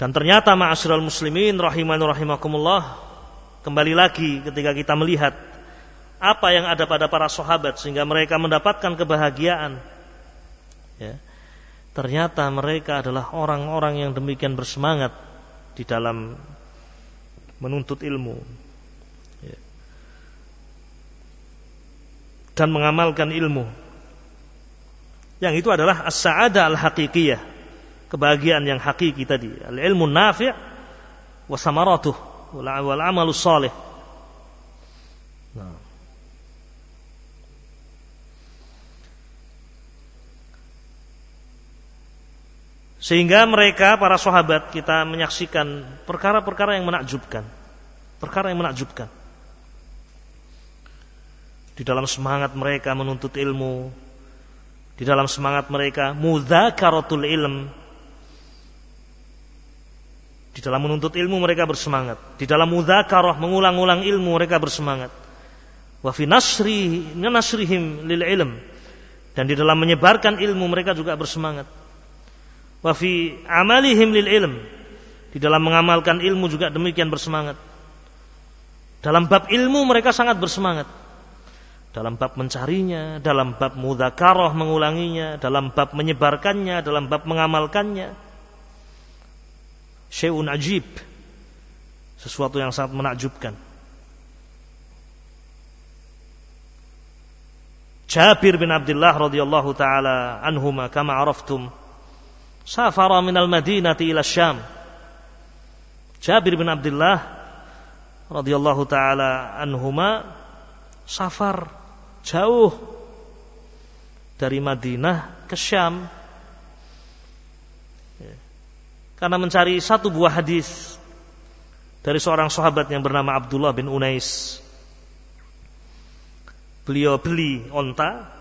Dan ternyata ma'asyiral muslimin rahimani rahimakumullah kembali lagi ketika kita melihat apa yang ada pada para sahabat sehingga mereka mendapatkan kebahagiaan ya ternyata mereka adalah orang-orang yang demikian bersemangat di dalam menuntut ilmu dan mengamalkan ilmu. Yang itu adalah as-sa'adah al-haqiqiyah. Kebahagiaan yang hakiki tadi. Al-ilmu nafi' wa samaratuh wal amalu salih. Nah. Sehingga mereka para sahabat kita menyaksikan perkara-perkara yang menakjubkan. Perkara yang menakjubkan. Di dalam semangat mereka menuntut ilmu, di dalam semangat mereka mudzakaratul ilm. Di dalam menuntut ilmu mereka bersemangat. Di dalam mudzakarah mengulang-ulang ilmu mereka bersemangat. Wa fi nasri nasrihim lil ilm. Dan di dalam menyebarkan ilmu mereka juga bersemangat. Wa fi amalihim lil ilm. Di dalam mengamalkan ilmu juga demikian bersemangat. Dalam bab ilmu mereka sangat bersemangat dalam bab mencarinya, dalam bab mudzakarah mengulanginya, dalam bab menyebarkannya, dalam bab mengamalkannya. Syai'un ajib. Sesuatu yang sangat menakjubkan. Jabir bin Abdullah radhiyallahu taala anhuma kama araftum safara min al-Madinati ila Syam. Jabir bin Abdullah radhiyallahu taala anhuma safar jauh dari Madinah ke Syam ya. karena mencari satu buah hadis dari seorang sahabat yang bernama Abdullah bin Unais. Beliau beli onta.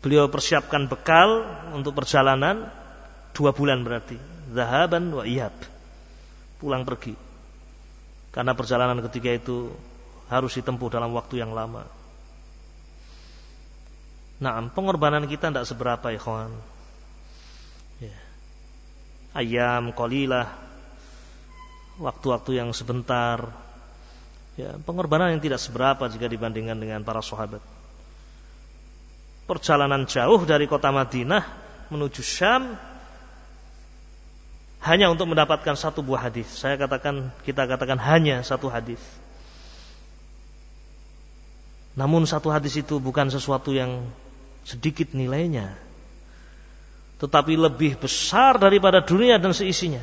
Beliau persiapkan bekal untuk perjalanan dua bulan berarti, zahaban wa iyab, pulang pergi. Karena perjalanan ketika itu harus ditempuh dalam waktu yang lama. Nah, pengorbanan kita tidak seberapa ya. Ya. Ayam, kolilah, waktu-waktu yang sebentar. Ya, pengorbanan yang tidak seberapa jika dibandingkan dengan para sahabat. Perjalanan jauh dari kota Madinah menuju Syam hanya untuk mendapatkan satu buah hadis. Saya katakan, kita katakan hanya satu hadis. Namun satu hadis itu bukan sesuatu yang sedikit nilainya. Tetapi lebih besar daripada dunia dan seisinya.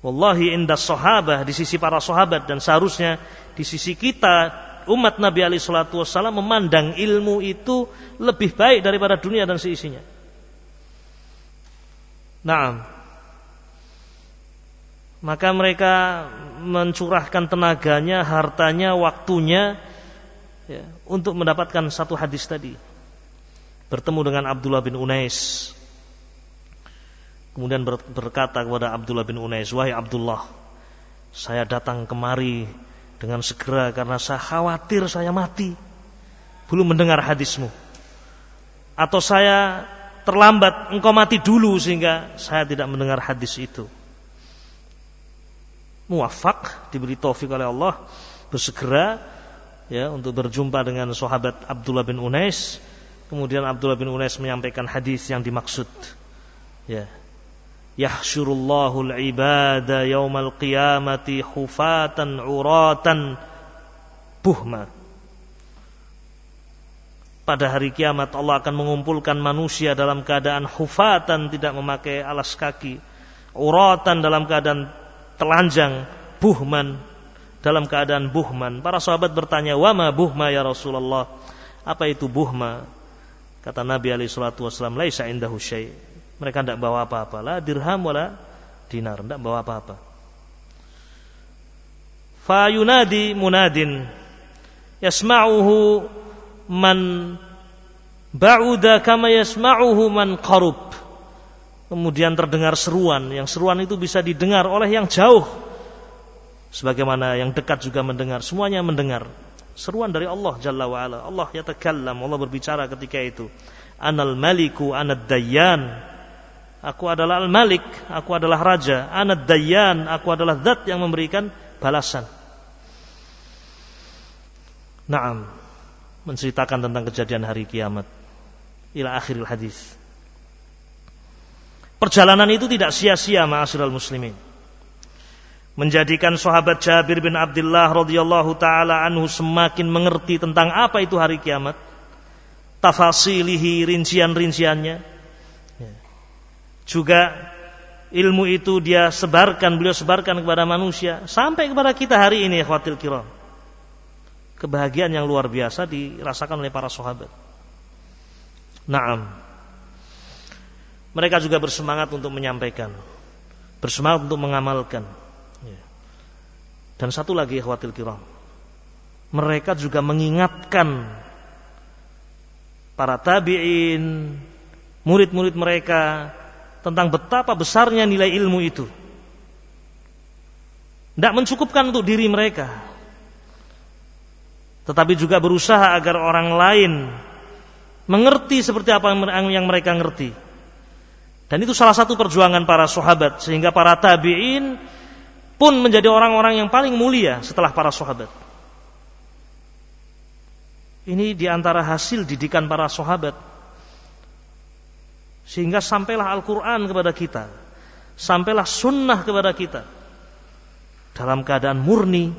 Wallahi indah sahabah di sisi para sahabat dan seharusnya di sisi kita umat Nabi Ali Shallallahu Wasallam memandang ilmu itu lebih baik daripada dunia dan seisinya. Nah, maka mereka mencurahkan tenaganya, hartanya, waktunya ya, untuk mendapatkan satu hadis tadi. Bertemu dengan Abdullah bin Unais. Kemudian berkata kepada Abdullah bin Unais, "Wahai Abdullah, saya datang kemari dengan segera karena saya khawatir saya mati. Belum mendengar hadismu. Atau saya terlambat, engkau mati dulu sehingga saya tidak mendengar hadis itu." Muwafaq diberi taufik oleh Allah bersegera ya untuk berjumpa dengan sahabat Abdullah bin Unais. Kemudian Abdullah bin Unais menyampaikan hadis yang dimaksud. Ya. Yahsyurullahu al-ibada yaumal qiyamati hufatan uratan buhma. Pada hari kiamat Allah akan mengumpulkan manusia dalam keadaan hufatan tidak memakai alas kaki, uratan dalam keadaan telanjang, buhman dalam keadaan buhman. Para sahabat bertanya, "Wama buhma ya Rasulullah?" Apa itu buhma? Kata Nabi alaihi salatu wasallam, "Laisa indahu syai." Mereka tidak bawa apa-apa, la dirham wala dinar, tidak bawa apa-apa. Fa yunadi munadin. Yasma'uhu man ba'uda kama yasma'uhu man qarub. Kemudian terdengar seruan, yang seruan itu bisa didengar oleh yang jauh. Sebagaimana yang dekat juga mendengar. Semuanya mendengar. Seruan dari Allah Jalla wa ala Allah yatakallam. Allah berbicara ketika itu. Anal maliku anad dayyan aku adalah al malik aku adalah raja. Anad dayyan aku adalah zat yang memberikan balasan. Naam. Menceritakan tentang kejadian hari kiamat. Ila akhiril hadis. Perjalanan itu tidak sia-sia ma'asyiral muslimin. Menjadikan sahabat Jabir bin Abdullah radhiyallahu taala anhu semakin mengerti tentang apa itu hari kiamat. Tafasilihi rincian-rinciannya. ya. Juga ilmu itu dia sebarkan beliau sebarkan kepada manusia. Sampai kepada kita hari ini khawatir kiram. Kebahagiaan yang luar biasa dirasakan oleh para sahabat. Naam. Mereka juga bersemangat untuk menyampaikan, bersemangat untuk mengamalkan. Ya. Dan satu lagi khawatir kiram, mereka juga mengingatkan para tabi'in, murid-murid mereka tentang betapa besarnya nilai ilmu itu. Tidak mencukupkan untuk diri mereka, tetapi juga berusaha agar orang lain mengerti seperti apa yang mereka ngerti. Dan itu salah satu perjuangan para sahabat sehingga para tabi'in pun menjadi orang-orang yang paling mulia setelah para sahabat. Ini di antara hasil didikan para sahabat. Sehingga sampailah Al-Quran kepada kita. Sampailah sunnah kepada kita. Dalam keadaan murni.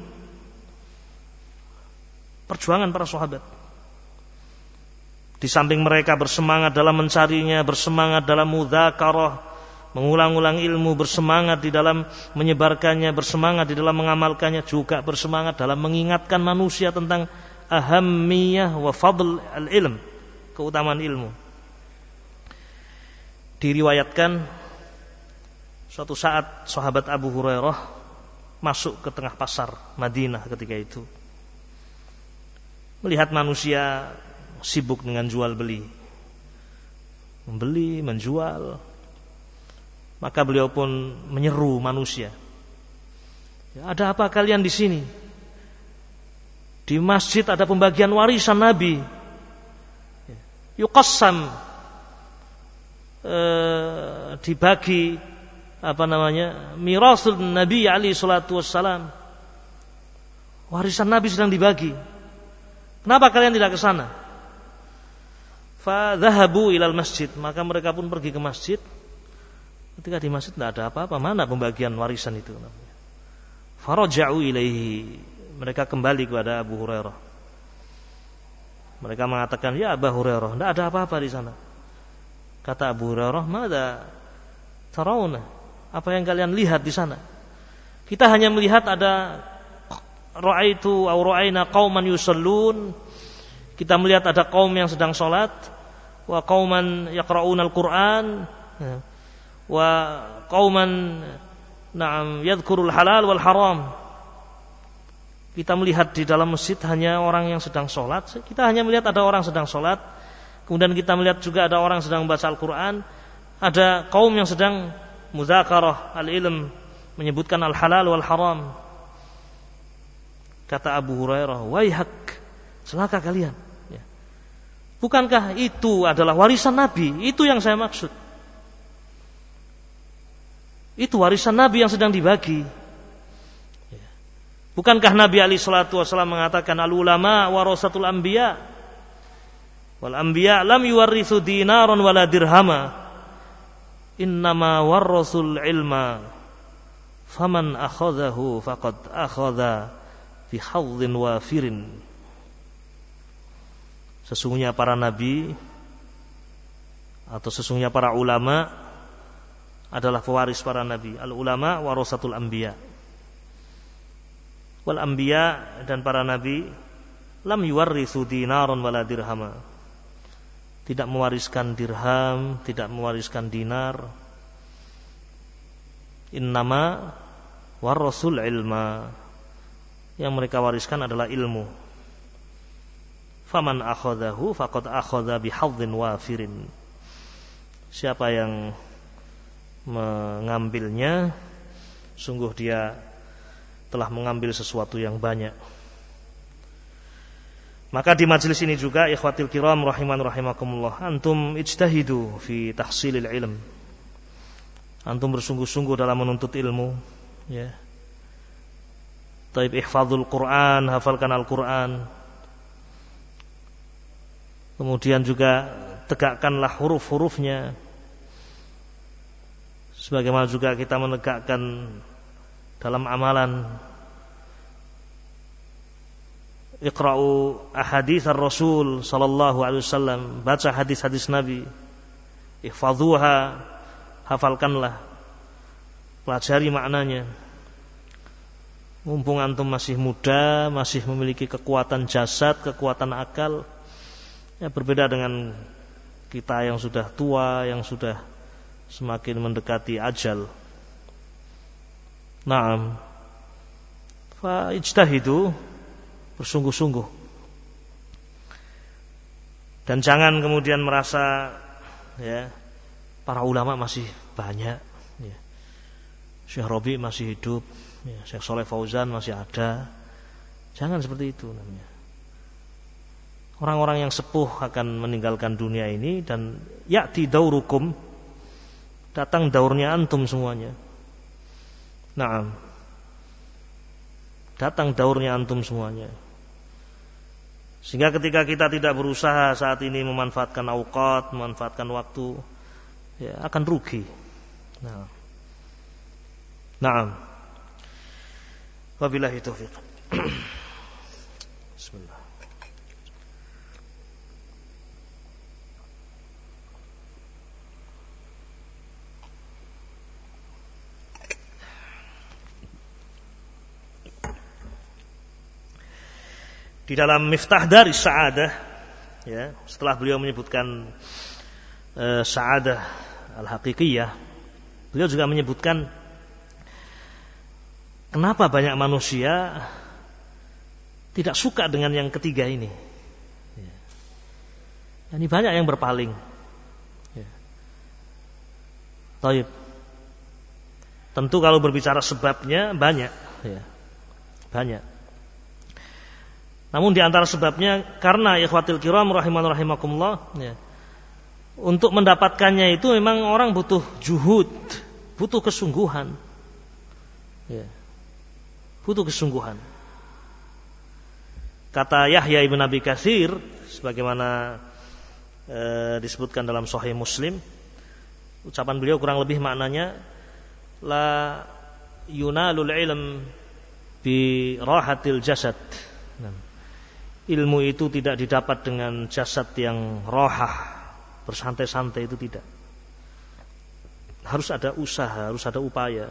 Perjuangan para sahabat. Di samping mereka bersemangat dalam mencarinya, bersemangat dalam mudzakarah, mengulang-ulang ilmu, bersemangat di dalam menyebarkannya, bersemangat di dalam mengamalkannya, juga bersemangat dalam mengingatkan manusia tentang ahammiyah wa fadl al-ilm, keutamaan ilmu. Diriwayatkan suatu saat sahabat Abu Hurairah masuk ke tengah pasar Madinah ketika itu. Melihat manusia sibuk dengan jual beli. Membeli, menjual. Maka beliau pun menyeru manusia. Ya, ada apa kalian di sini? Di masjid ada pembagian warisan Nabi. Yuqassam e, dibagi apa namanya? Mirasul Nabi Ali salatu wassalam. Warisan Nabi sedang dibagi. Kenapa kalian tidak ke sana? Fadhahabu ilal masjid. Maka mereka pun pergi ke masjid. Ketika di masjid tidak ada apa-apa. Mana pembagian warisan itu? Faraja'u ilaihi mereka kembali kepada Abu Hurairah. Mereka mengatakan, "Ya Abu Hurairah, tidak ada apa-apa di sana." Kata Abu Hurairah, "Mada tarawna?" Apa yang kalian lihat di sana? Kita hanya melihat ada ra'aitu au ra'aina qauman yusallun. Kita melihat ada kaum yang sedang sholat wa qauman yaqra'una al-Qur'an wa qauman na'am yadhkurul halal wal haram kita melihat di dalam masjid hanya orang yang sedang sholat. Kita hanya melihat ada orang sedang sholat. Kemudian kita melihat juga ada orang sedang baca Al-Quran. Ada kaum yang sedang muzakarah al-ilm. Menyebutkan al-halal wal-haram. Kata Abu Hurairah, Waihak, celaka kalian. Ya. Bukankah itu adalah warisan Nabi? Itu yang saya maksud. Itu warisan Nabi yang sedang dibagi. Bukankah Nabi Ali Shallallahu Wasallam mengatakan al ulama warasatul anbiya wal anbiya lam yuwarrithu dinaron wala dirhama. Innama warrasul ilma. Faman akhadahu faqad akhadha bi hadzin wafirin. Sesungguhnya para nabi atau sesungguhnya para ulama adalah pewaris para nabi. Al ulama warasatul anbiya. Wal anbiya dan para nabi lam yuwarrisu dinaron wala dirhama tidak mewariskan dirham tidak mewariskan dinar. Innama warasul ilma. Yang mereka wariskan adalah ilmu. Faman akhadahu faqad akhadha bihadzin wafirin. Siapa yang mengambilnya sungguh dia telah mengambil sesuatu yang banyak. Maka di majelis ini juga ikhwatil kiram rahiman rahimakumullah antum ijtahidu fi tahsilil ilm. Antum bersungguh-sungguh dalam menuntut ilmu ya. Taib ihfazul Quran, hafalkan Al-Quran. Kemudian juga tegakkanlah huruf-hurufnya. Sebagaimana juga kita menegakkan dalam amalan Iqra'u ahadits ar-Rasul sallallahu alaihi wasallam, baca hadis-hadis Nabi. Ihfadhuha, hafalkanlah. Pelajari maknanya. Mumpung antum masih muda, masih memiliki kekuatan jasad, kekuatan akal, ya berbeda dengan kita yang sudah tua, yang sudah semakin mendekati ajal. Naam. Fa ijtahidu bersungguh-sungguh. Dan jangan kemudian merasa ya para ulama masih banyak ya. Syekh Robi masih hidup, ya, Syekh Soleh Fauzan masih ada. Jangan seperti itu namanya. Orang-orang yang sepuh akan meninggalkan dunia ini dan yakti daurukum datang daurnya antum semuanya. Naam. Datang daurnya antum semuanya. Sehingga ketika kita tidak berusaha saat ini memanfaatkan awqat, memanfaatkan waktu, ya akan rugi. Nah. Naam. Wabillahi taufiq. di dalam Miftah dari Sa'adah ya, setelah beliau menyebutkan uh, Sa'adah al-haqiqiyah, beliau juga menyebutkan kenapa banyak manusia tidak suka dengan yang ketiga ini. Ya. Ini banyak yang berpaling. Ya. Taib. Tentu kalau berbicara sebabnya banyak, ya. banyak. Namun di antara sebabnya karena ikhwatil kiram rahiman rahimakumullah ya. Untuk mendapatkannya itu memang orang butuh juhud, butuh kesungguhan. Ya. Butuh kesungguhan. Kata Yahya ibn Abi Katsir sebagaimana e, disebutkan dalam Sahih Muslim, ucapan beliau kurang lebih maknanya la yunalul ilm bi rahatil jasad. Ilmu itu tidak didapat dengan jasad yang rohah, bersantai-santai itu tidak. Harus ada usaha, harus ada upaya.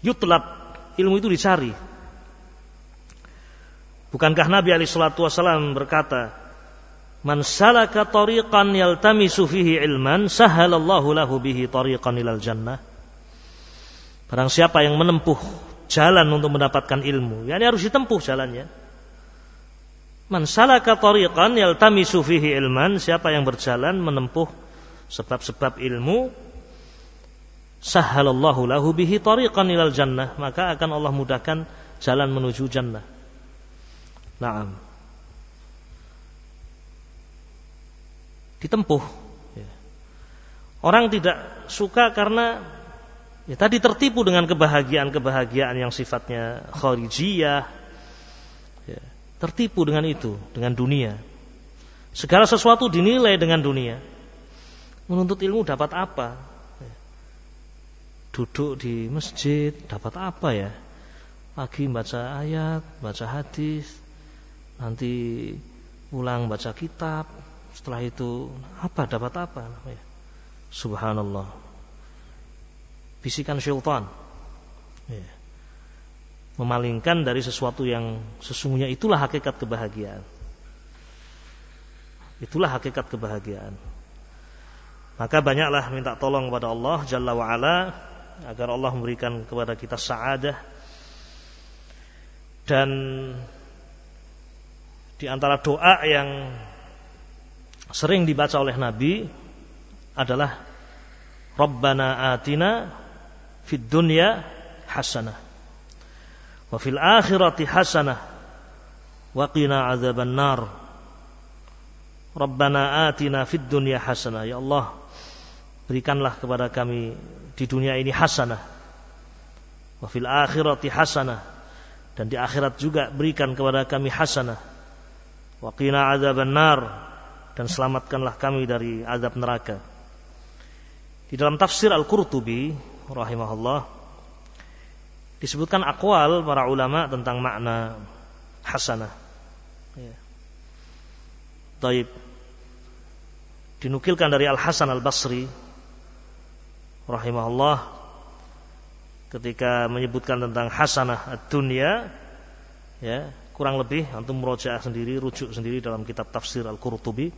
Yutlab, ilmu itu dicari. Bukankah Nabi alaihi salatu wasallam berkata, "Man salaka tariqan yaltamisu fihi ilman, sahalallahu lahu bihi tariqan ilal jannah." Barang siapa yang menempuh jalan untuk mendapatkan ilmu, yakni harus ditempuh jalannya Man salaka tariqan yaltamisu fihi ilman, siapa yang berjalan menempuh sebab-sebab ilmu, sahhalallahu lahu bihi tariqan ilal jannah, maka akan Allah mudahkan jalan menuju jannah. Naam. Ditempuh. Ya. Orang tidak suka karena ya, tadi tertipu dengan kebahagiaan-kebahagiaan yang sifatnya kharijiyah, tertipu dengan itu, dengan dunia. Segala sesuatu dinilai dengan dunia. Menuntut ilmu dapat apa? Duduk di masjid dapat apa ya? Pagi baca ayat, baca hadis, nanti pulang baca kitab, setelah itu apa dapat apa? Subhanallah. Bisikan syaitan. Memalingkan dari sesuatu yang sesungguhnya itulah hakikat kebahagiaan. Itulah hakikat kebahagiaan. Maka banyaklah minta tolong kepada Allah Jalla wa ala agar Allah memberikan kepada kita saadah dan di antara doa yang sering dibaca oleh Nabi adalah Rabbana atina fid dunya hasanah wa fil akhirati hasanah. Wa qina adzaban nar Rabbana atina fid dunya hasanah. Ya Allah berikanlah kepada kami di dunia ini hasanah. Wa fil akhirati hasanah. Dan di akhirat juga berikan kepada kami hasanah. Wa qina adzaban nar dan selamatkanlah kami dari azab neraka. Di dalam tafsir Al-Qurtubi rahimahullah disebutkan akwal para ulama tentang makna hasanah. Ya. Taib. Dinukilkan dari Al Hasan Al Basri rahimahullah ketika menyebutkan tentang hasanah dunia ya kurang lebih antum merojaah sendiri rujuk sendiri dalam kitab tafsir Al Qurtubi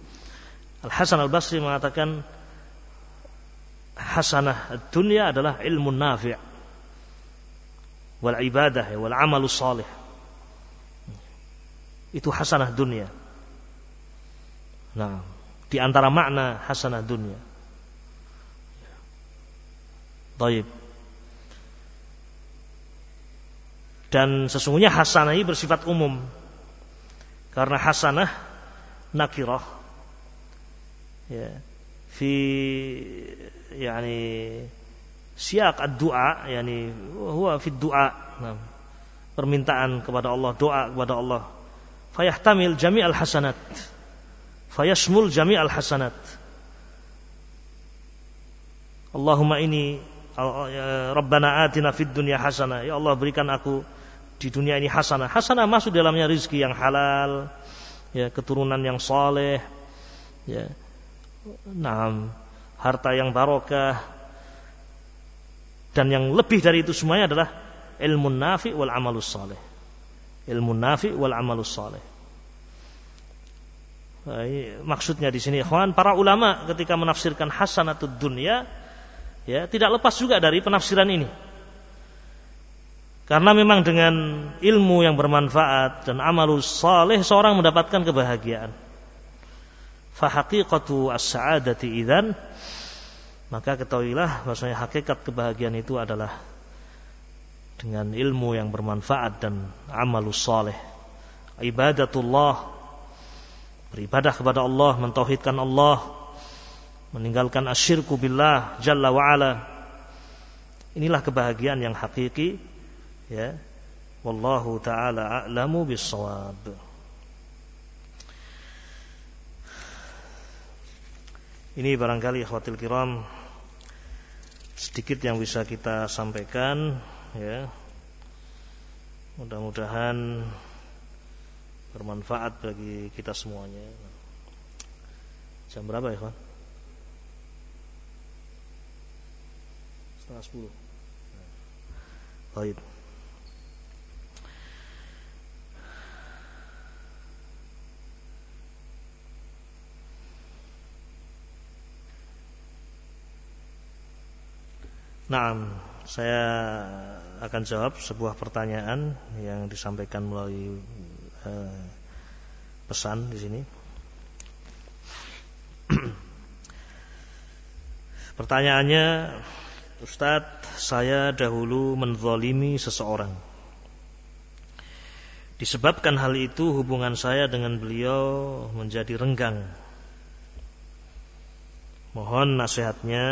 Al Hasan Al Basri mengatakan hasanah dunia adalah ilmu nafi' wal ibadah wal amalu salih. Itu hasanah dunia. Nah, di antara makna hasanah dunia. Taib. Dan sesungguhnya hasanah ini bersifat umum. Karena hasanah nakirah. Ya. Fi yani siak ad-du'a yani huwa fi du'a. Permintaan kepada Allah, doa kepada Allah. Fayahtamil jami'al hasanat. Fayashmul jami' al hasanat. Allahumma ini ya, Rabbana atina fid dunya hasanah ya Allah berikan aku di dunia ini hasanah hasanah masuk dalamnya rizki yang halal ya keturunan yang soleh ya. Nah harta yang barokah dan yang lebih dari itu semuanya adalah ilmu nafi wal amalus soleh ilmu nafi wal amalus soleh maksudnya di sini ikhwan para ulama ketika menafsirkan hasanatud dunya ya tidak lepas juga dari penafsiran ini. Karena memang dengan ilmu yang bermanfaat dan amalul saleh seorang mendapatkan kebahagiaan. Fahaqiqatu as-sa'adati idzan maka ketahuilah bahwasanya hakikat kebahagiaan itu adalah dengan ilmu yang bermanfaat dan amalus saleh ibadatullah beribadah kepada Allah, mentauhidkan Allah, meninggalkan asyirku billah jalla wa ala. Inilah kebahagiaan yang hakiki ya. Wallahu taala a'lamu bissawab. Ini barangkali ikhwatil kiram sedikit yang bisa kita sampaikan ya. Mudah-mudahan bermanfaat bagi kita semuanya. Jam berapa ya, kawan? Setengah sepuluh. Baik. Nah, saya akan jawab sebuah pertanyaan yang disampaikan melalui Eh, pesan di sini. Pertanyaannya, Ustadz, saya dahulu menzalimi seseorang. Disebabkan hal itu hubungan saya dengan beliau menjadi renggang. Mohon nasihatnya.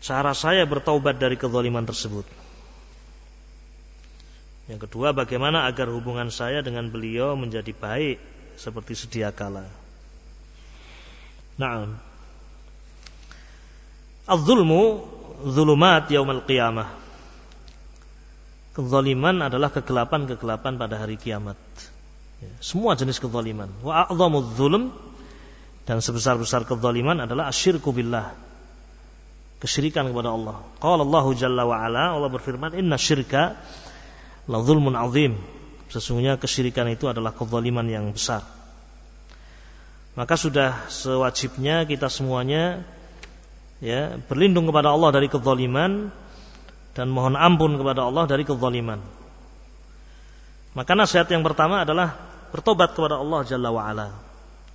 Cara saya bertaubat dari kezaliman tersebut. Yang kedua, bagaimana agar hubungan saya dengan beliau menjadi baik seperti sedia kala. Naam. Az-zulmu zulumat yaumal qiyamah. Kezaliman adalah kegelapan-kegelapan pada hari kiamat. Ya, semua jenis kezaliman. Wa dan sebesar-besar kezaliman adalah asyirku billah. Kesyirikan kepada Allah. Qala Allah Jalla wa ala, Allah berfirman, "Inna syirka la zulmun azim. Sesungguhnya kesyirikan itu adalah kezaliman yang besar. Maka sudah sewajibnya kita semuanya ya berlindung kepada Allah dari kezaliman dan mohon ampun kepada Allah dari kezaliman. Maka nasihat yang pertama adalah bertobat kepada Allah Jalla wa ala.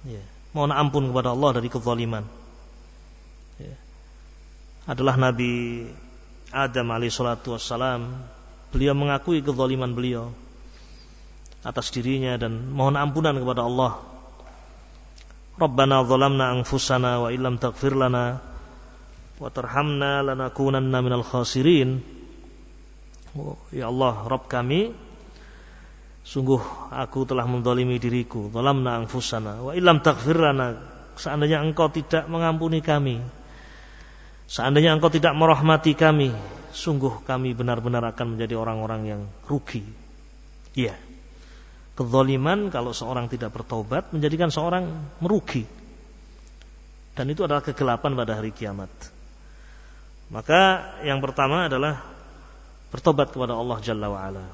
Ya, mohon ampun kepada Allah dari kezaliman. Adalah Nabi Adam alaihi salatu wassalam Beliau mengakui kezaliman beliau atas dirinya dan mohon ampunan kepada Allah. Rabbana zalamna anfusana wa illam taghfir lana wa tarhamna lanakunanna minal khasirin. Oh, ya Allah, Rabb kami, sungguh aku telah mendolimi diriku. Zalamna anfusana wa illam taghfir lana. Seandainya engkau tidak mengampuni kami, seandainya engkau tidak merahmati kami, sungguh kami benar-benar akan menjadi orang-orang yang rugi. Iya. Kezaliman kalau seorang tidak bertobat menjadikan seorang merugi. Dan itu adalah kegelapan pada hari kiamat. Maka yang pertama adalah bertobat kepada Allah Jalla wa'ala.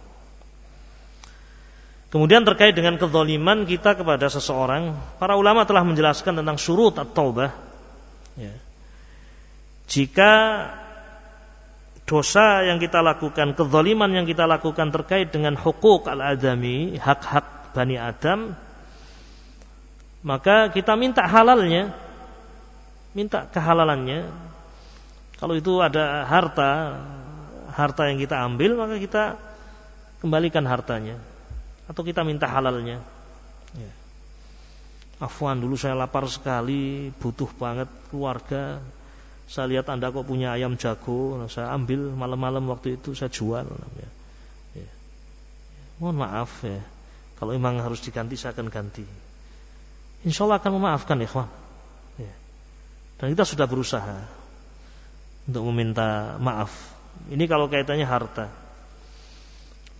Kemudian terkait dengan kezaliman kita kepada seseorang, para ulama telah menjelaskan tentang syurut at-taubah. Ya. Jika dosa yang kita lakukan, kezaliman yang kita lakukan terkait dengan hukuk al-adami, hak-hak Bani Adam, maka kita minta halalnya, minta kehalalannya. Kalau itu ada harta, harta yang kita ambil, maka kita kembalikan hartanya. Atau kita minta halalnya. Ya. Afwan dulu saya lapar sekali, butuh banget keluarga, saya lihat anda kok punya ayam jago, saya ambil malam-malam waktu itu saya jual. Ya. Ya. Mohon maaf ya, kalau memang harus diganti saya akan ganti. Insya Allah akan memaafkan ikhwan. Ya. Dan kita sudah berusaha untuk meminta maaf. Ini kalau kaitannya harta.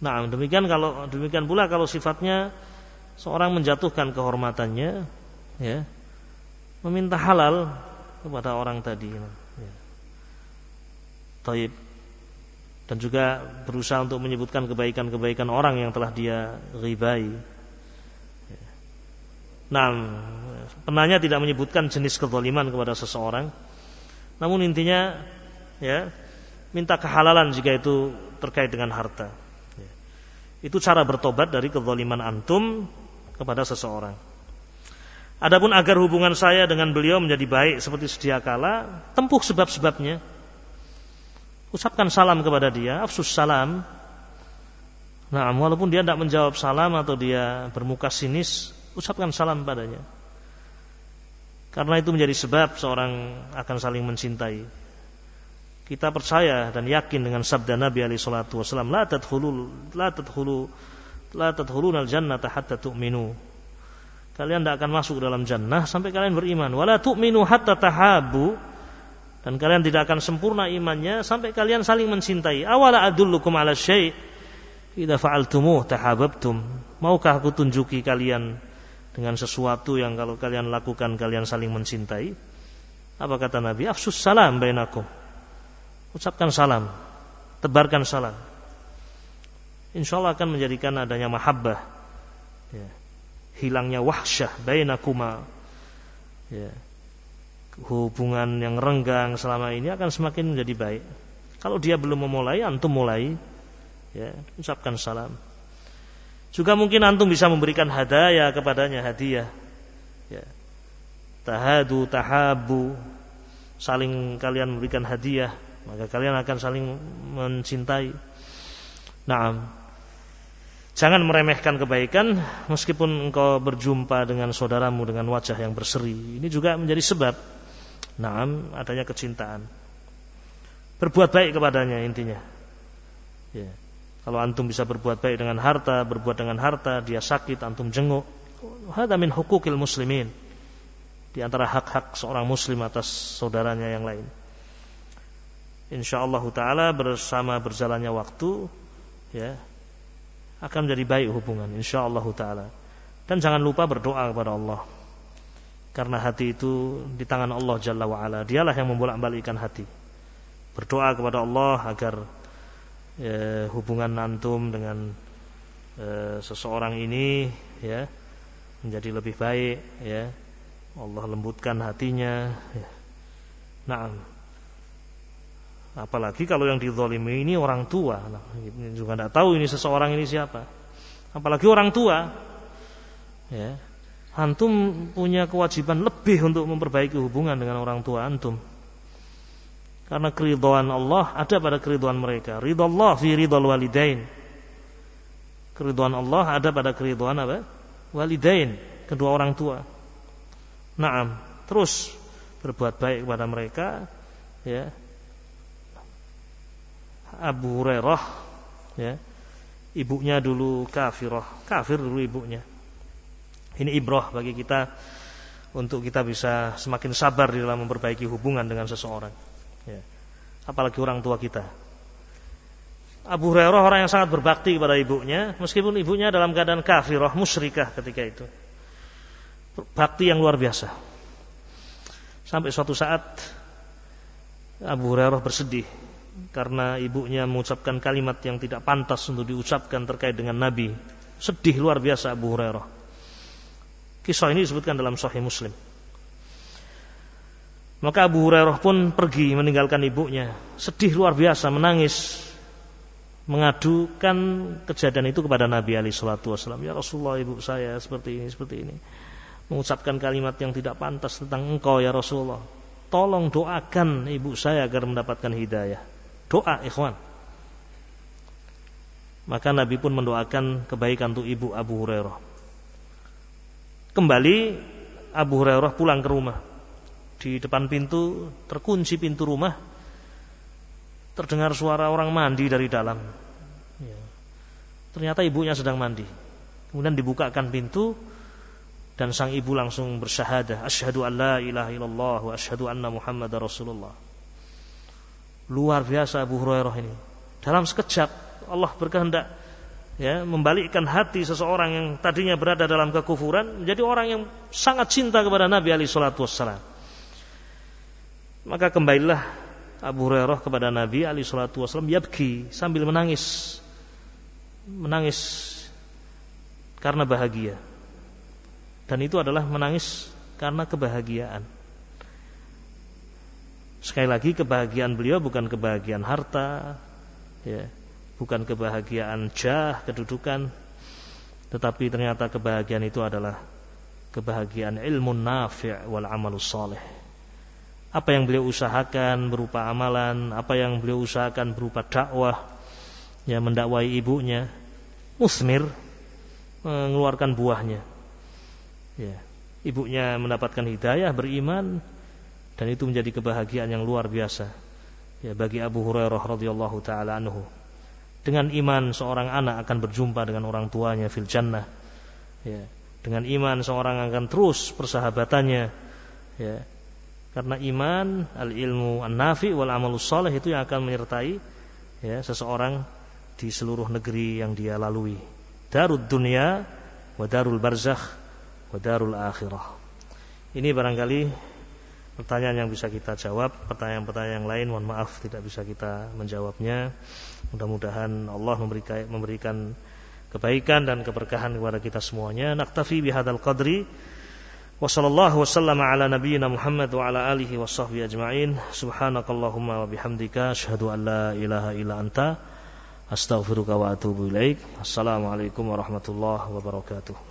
Nah demikian kalau demikian pula kalau sifatnya seorang menjatuhkan kehormatannya, ya, meminta halal kepada orang tadi. Ya. Taib dan juga berusaha untuk menyebutkan kebaikan-kebaikan orang yang telah dia ribai. Nah, penanya tidak menyebutkan jenis kezaliman kepada seseorang, namun intinya ya minta kehalalan jika itu terkait dengan harta. Ya. Itu cara bertobat dari kezaliman antum kepada seseorang. Adapun agar hubungan saya dengan beliau menjadi baik seperti sedia kala, tempuh sebab-sebabnya. Ucapkan salam kepada dia, afsus salam. Nah, walaupun dia tidak menjawab salam atau dia bermuka sinis, ucapkan salam padanya. Karena itu menjadi sebab seorang akan saling mencintai. Kita percaya dan yakin dengan sabda Nabi alaihi salatu wasallam, la tadkhulu la tadkhulu la tadkhulunal jannata hatta tu'minu kalian tidak akan masuk dalam jannah sampai kalian beriman. Wala tu'minu hatta tahabu dan kalian tidak akan sempurna imannya sampai kalian saling mencintai. Awala adullukum ala syai' idza fa'altumuh tahabbtum. Maukah aku tunjuki kalian dengan sesuatu yang kalau kalian lakukan kalian saling mencintai? Apa kata Nabi? Afsus salam bainakum. Ucapkan salam, tebarkan salam. Insya Allah akan menjadikan adanya mahabbah. Ya hilangnya wahsyah bainakuma. Ya. Hubungan yang renggang selama ini akan semakin menjadi baik. Kalau dia belum memulai antum mulai. Ya ucapkan salam. Juga mungkin antum bisa memberikan hadaya kepadanya hadiah. Ya. Tahadu tahabu. Saling kalian memberikan hadiah maka kalian akan saling mencintai. Naam Jangan meremehkan kebaikan meskipun engkau berjumpa dengan saudaramu dengan wajah yang berseri. Ini juga menjadi sebab naam adanya kecintaan. Berbuat baik kepadanya intinya. Ya. Kalau antum bisa berbuat baik dengan harta, berbuat dengan harta, dia sakit, antum jenguk. Hada min hukukil muslimin. Di antara hak-hak seorang muslim atas saudaranya yang lain. Insyaallah taala bersama berjalannya waktu ya akan menjadi baik hubungan insyaallah taala. Dan jangan lupa berdoa kepada Allah. Karena hati itu di tangan Allah Jalla wa ala. Dialah yang membolak-balikkan hati. Berdoa kepada Allah agar ya, hubungan antum dengan ya, seseorang ini ya menjadi lebih baik ya. Allah lembutkan hatinya ya. Nah, Apalagi kalau yang dizolimi ini orang tua. Nah, juga tidak tahu ini seseorang ini siapa. Apalagi orang tua. Ya. Antum punya kewajiban lebih untuk memperbaiki hubungan dengan orang tua antum. Karena keridhaan Allah ada pada keridhaan mereka. Ridha Allah fi ridhal walidain. Keridhaan Allah ada pada keridhaan apa? Walidain, kedua orang tua. Naam, terus berbuat baik kepada mereka, ya, Abu Hurairah ya. Ibunya dulu kafirah, kafir dulu ibunya. Ini ibrah bagi kita untuk kita bisa semakin sabar di dalam memperbaiki hubungan dengan seseorang. Ya. Apalagi orang tua kita. Abu Hurairah orang yang sangat berbakti kepada ibunya, meskipun ibunya dalam keadaan kafirah, musyrikah ketika itu. Bakti yang luar biasa. Sampai suatu saat Abu Hurairah bersedih karena ibunya mengucapkan kalimat yang tidak pantas untuk diucapkan terkait dengan Nabi. Sedih luar biasa Abu Hurairah. Kisah ini disebutkan dalam Sahih Muslim. Maka Abu Hurairah pun pergi meninggalkan ibunya, sedih luar biasa, menangis, mengadukan kejadian itu kepada Nabi Ali Shallallahu. Ya Rasulullah, ibu saya seperti ini, seperti ini, mengucapkan kalimat yang tidak pantas tentang engkau ya Rasulullah. Tolong doakan ibu saya agar mendapatkan hidayah. Doa, ikhwan. Maka Nabi pun mendoakan kebaikan untuk ibu Abu Hurairah. Kembali Abu Hurairah pulang ke rumah. Di depan pintu terkunci pintu rumah. Terdengar suara orang mandi dari dalam. Ya. Ternyata ibunya sedang mandi. Kemudian dibukakan pintu dan sang ibu langsung bersyahadah, asyhadu an la ilaha illallah wa asyhadu anna muhammadar rasulullah. Luar biasa Abu Hurairah ini. Dalam sekejap Allah berkehendak ya membalikkan hati seseorang yang tadinya berada dalam kekufuran menjadi orang yang sangat cinta kepada Nabi Ali Shallallahu Wasallam. Maka kembalilah Abu Hurairah kepada Nabi Ali Shallallahu Wasallam yabki sambil menangis, menangis karena bahagia. Dan itu adalah menangis karena kebahagiaan. Sekali lagi kebahagiaan beliau bukan kebahagiaan harta, ya, bukan kebahagiaan jah, kedudukan, tetapi ternyata kebahagiaan itu adalah kebahagiaan ilmu nafi' wal amalus salih. Apa yang beliau usahakan berupa amalan, apa yang beliau usahakan berupa dakwah, yang mendakwai ibunya, musmir, mengeluarkan buahnya. Ya, ibunya mendapatkan hidayah, beriman, dan itu menjadi kebahagiaan yang luar biasa. Ya, bagi Abu Hurairah radhiyallahu taala anhu. Dengan iman seorang anak akan berjumpa dengan orang tuanya fil jannah. Ya. Dengan iman seorang akan terus persahabatannya. Ya. Karena iman, al ilmu an nafi wal amalus saleh itu yang akan menyertai ya seseorang di seluruh negeri yang dia lalui. Darud dunia wa darul barzakh wa darul akhirah. Ini barangkali pertanyaan yang bisa kita jawab, pertanyaan-pertanyaan yang lain mohon maaf tidak bisa kita menjawabnya. Mudah-mudahan Allah memberikan, kebaikan dan keberkahan kepada kita semuanya. Naktafi bihadzal qadri wa sallallahu wasallam ala nabiyyina Muhammad wa ala alihi wa sahbihi ajma'in. Subhanakallahumma wa bihamdika asyhadu an la ilaha illa anta astaghfiruka wa atubu ilaik. Assalamualaikum warahmatullahi wabarakatuh.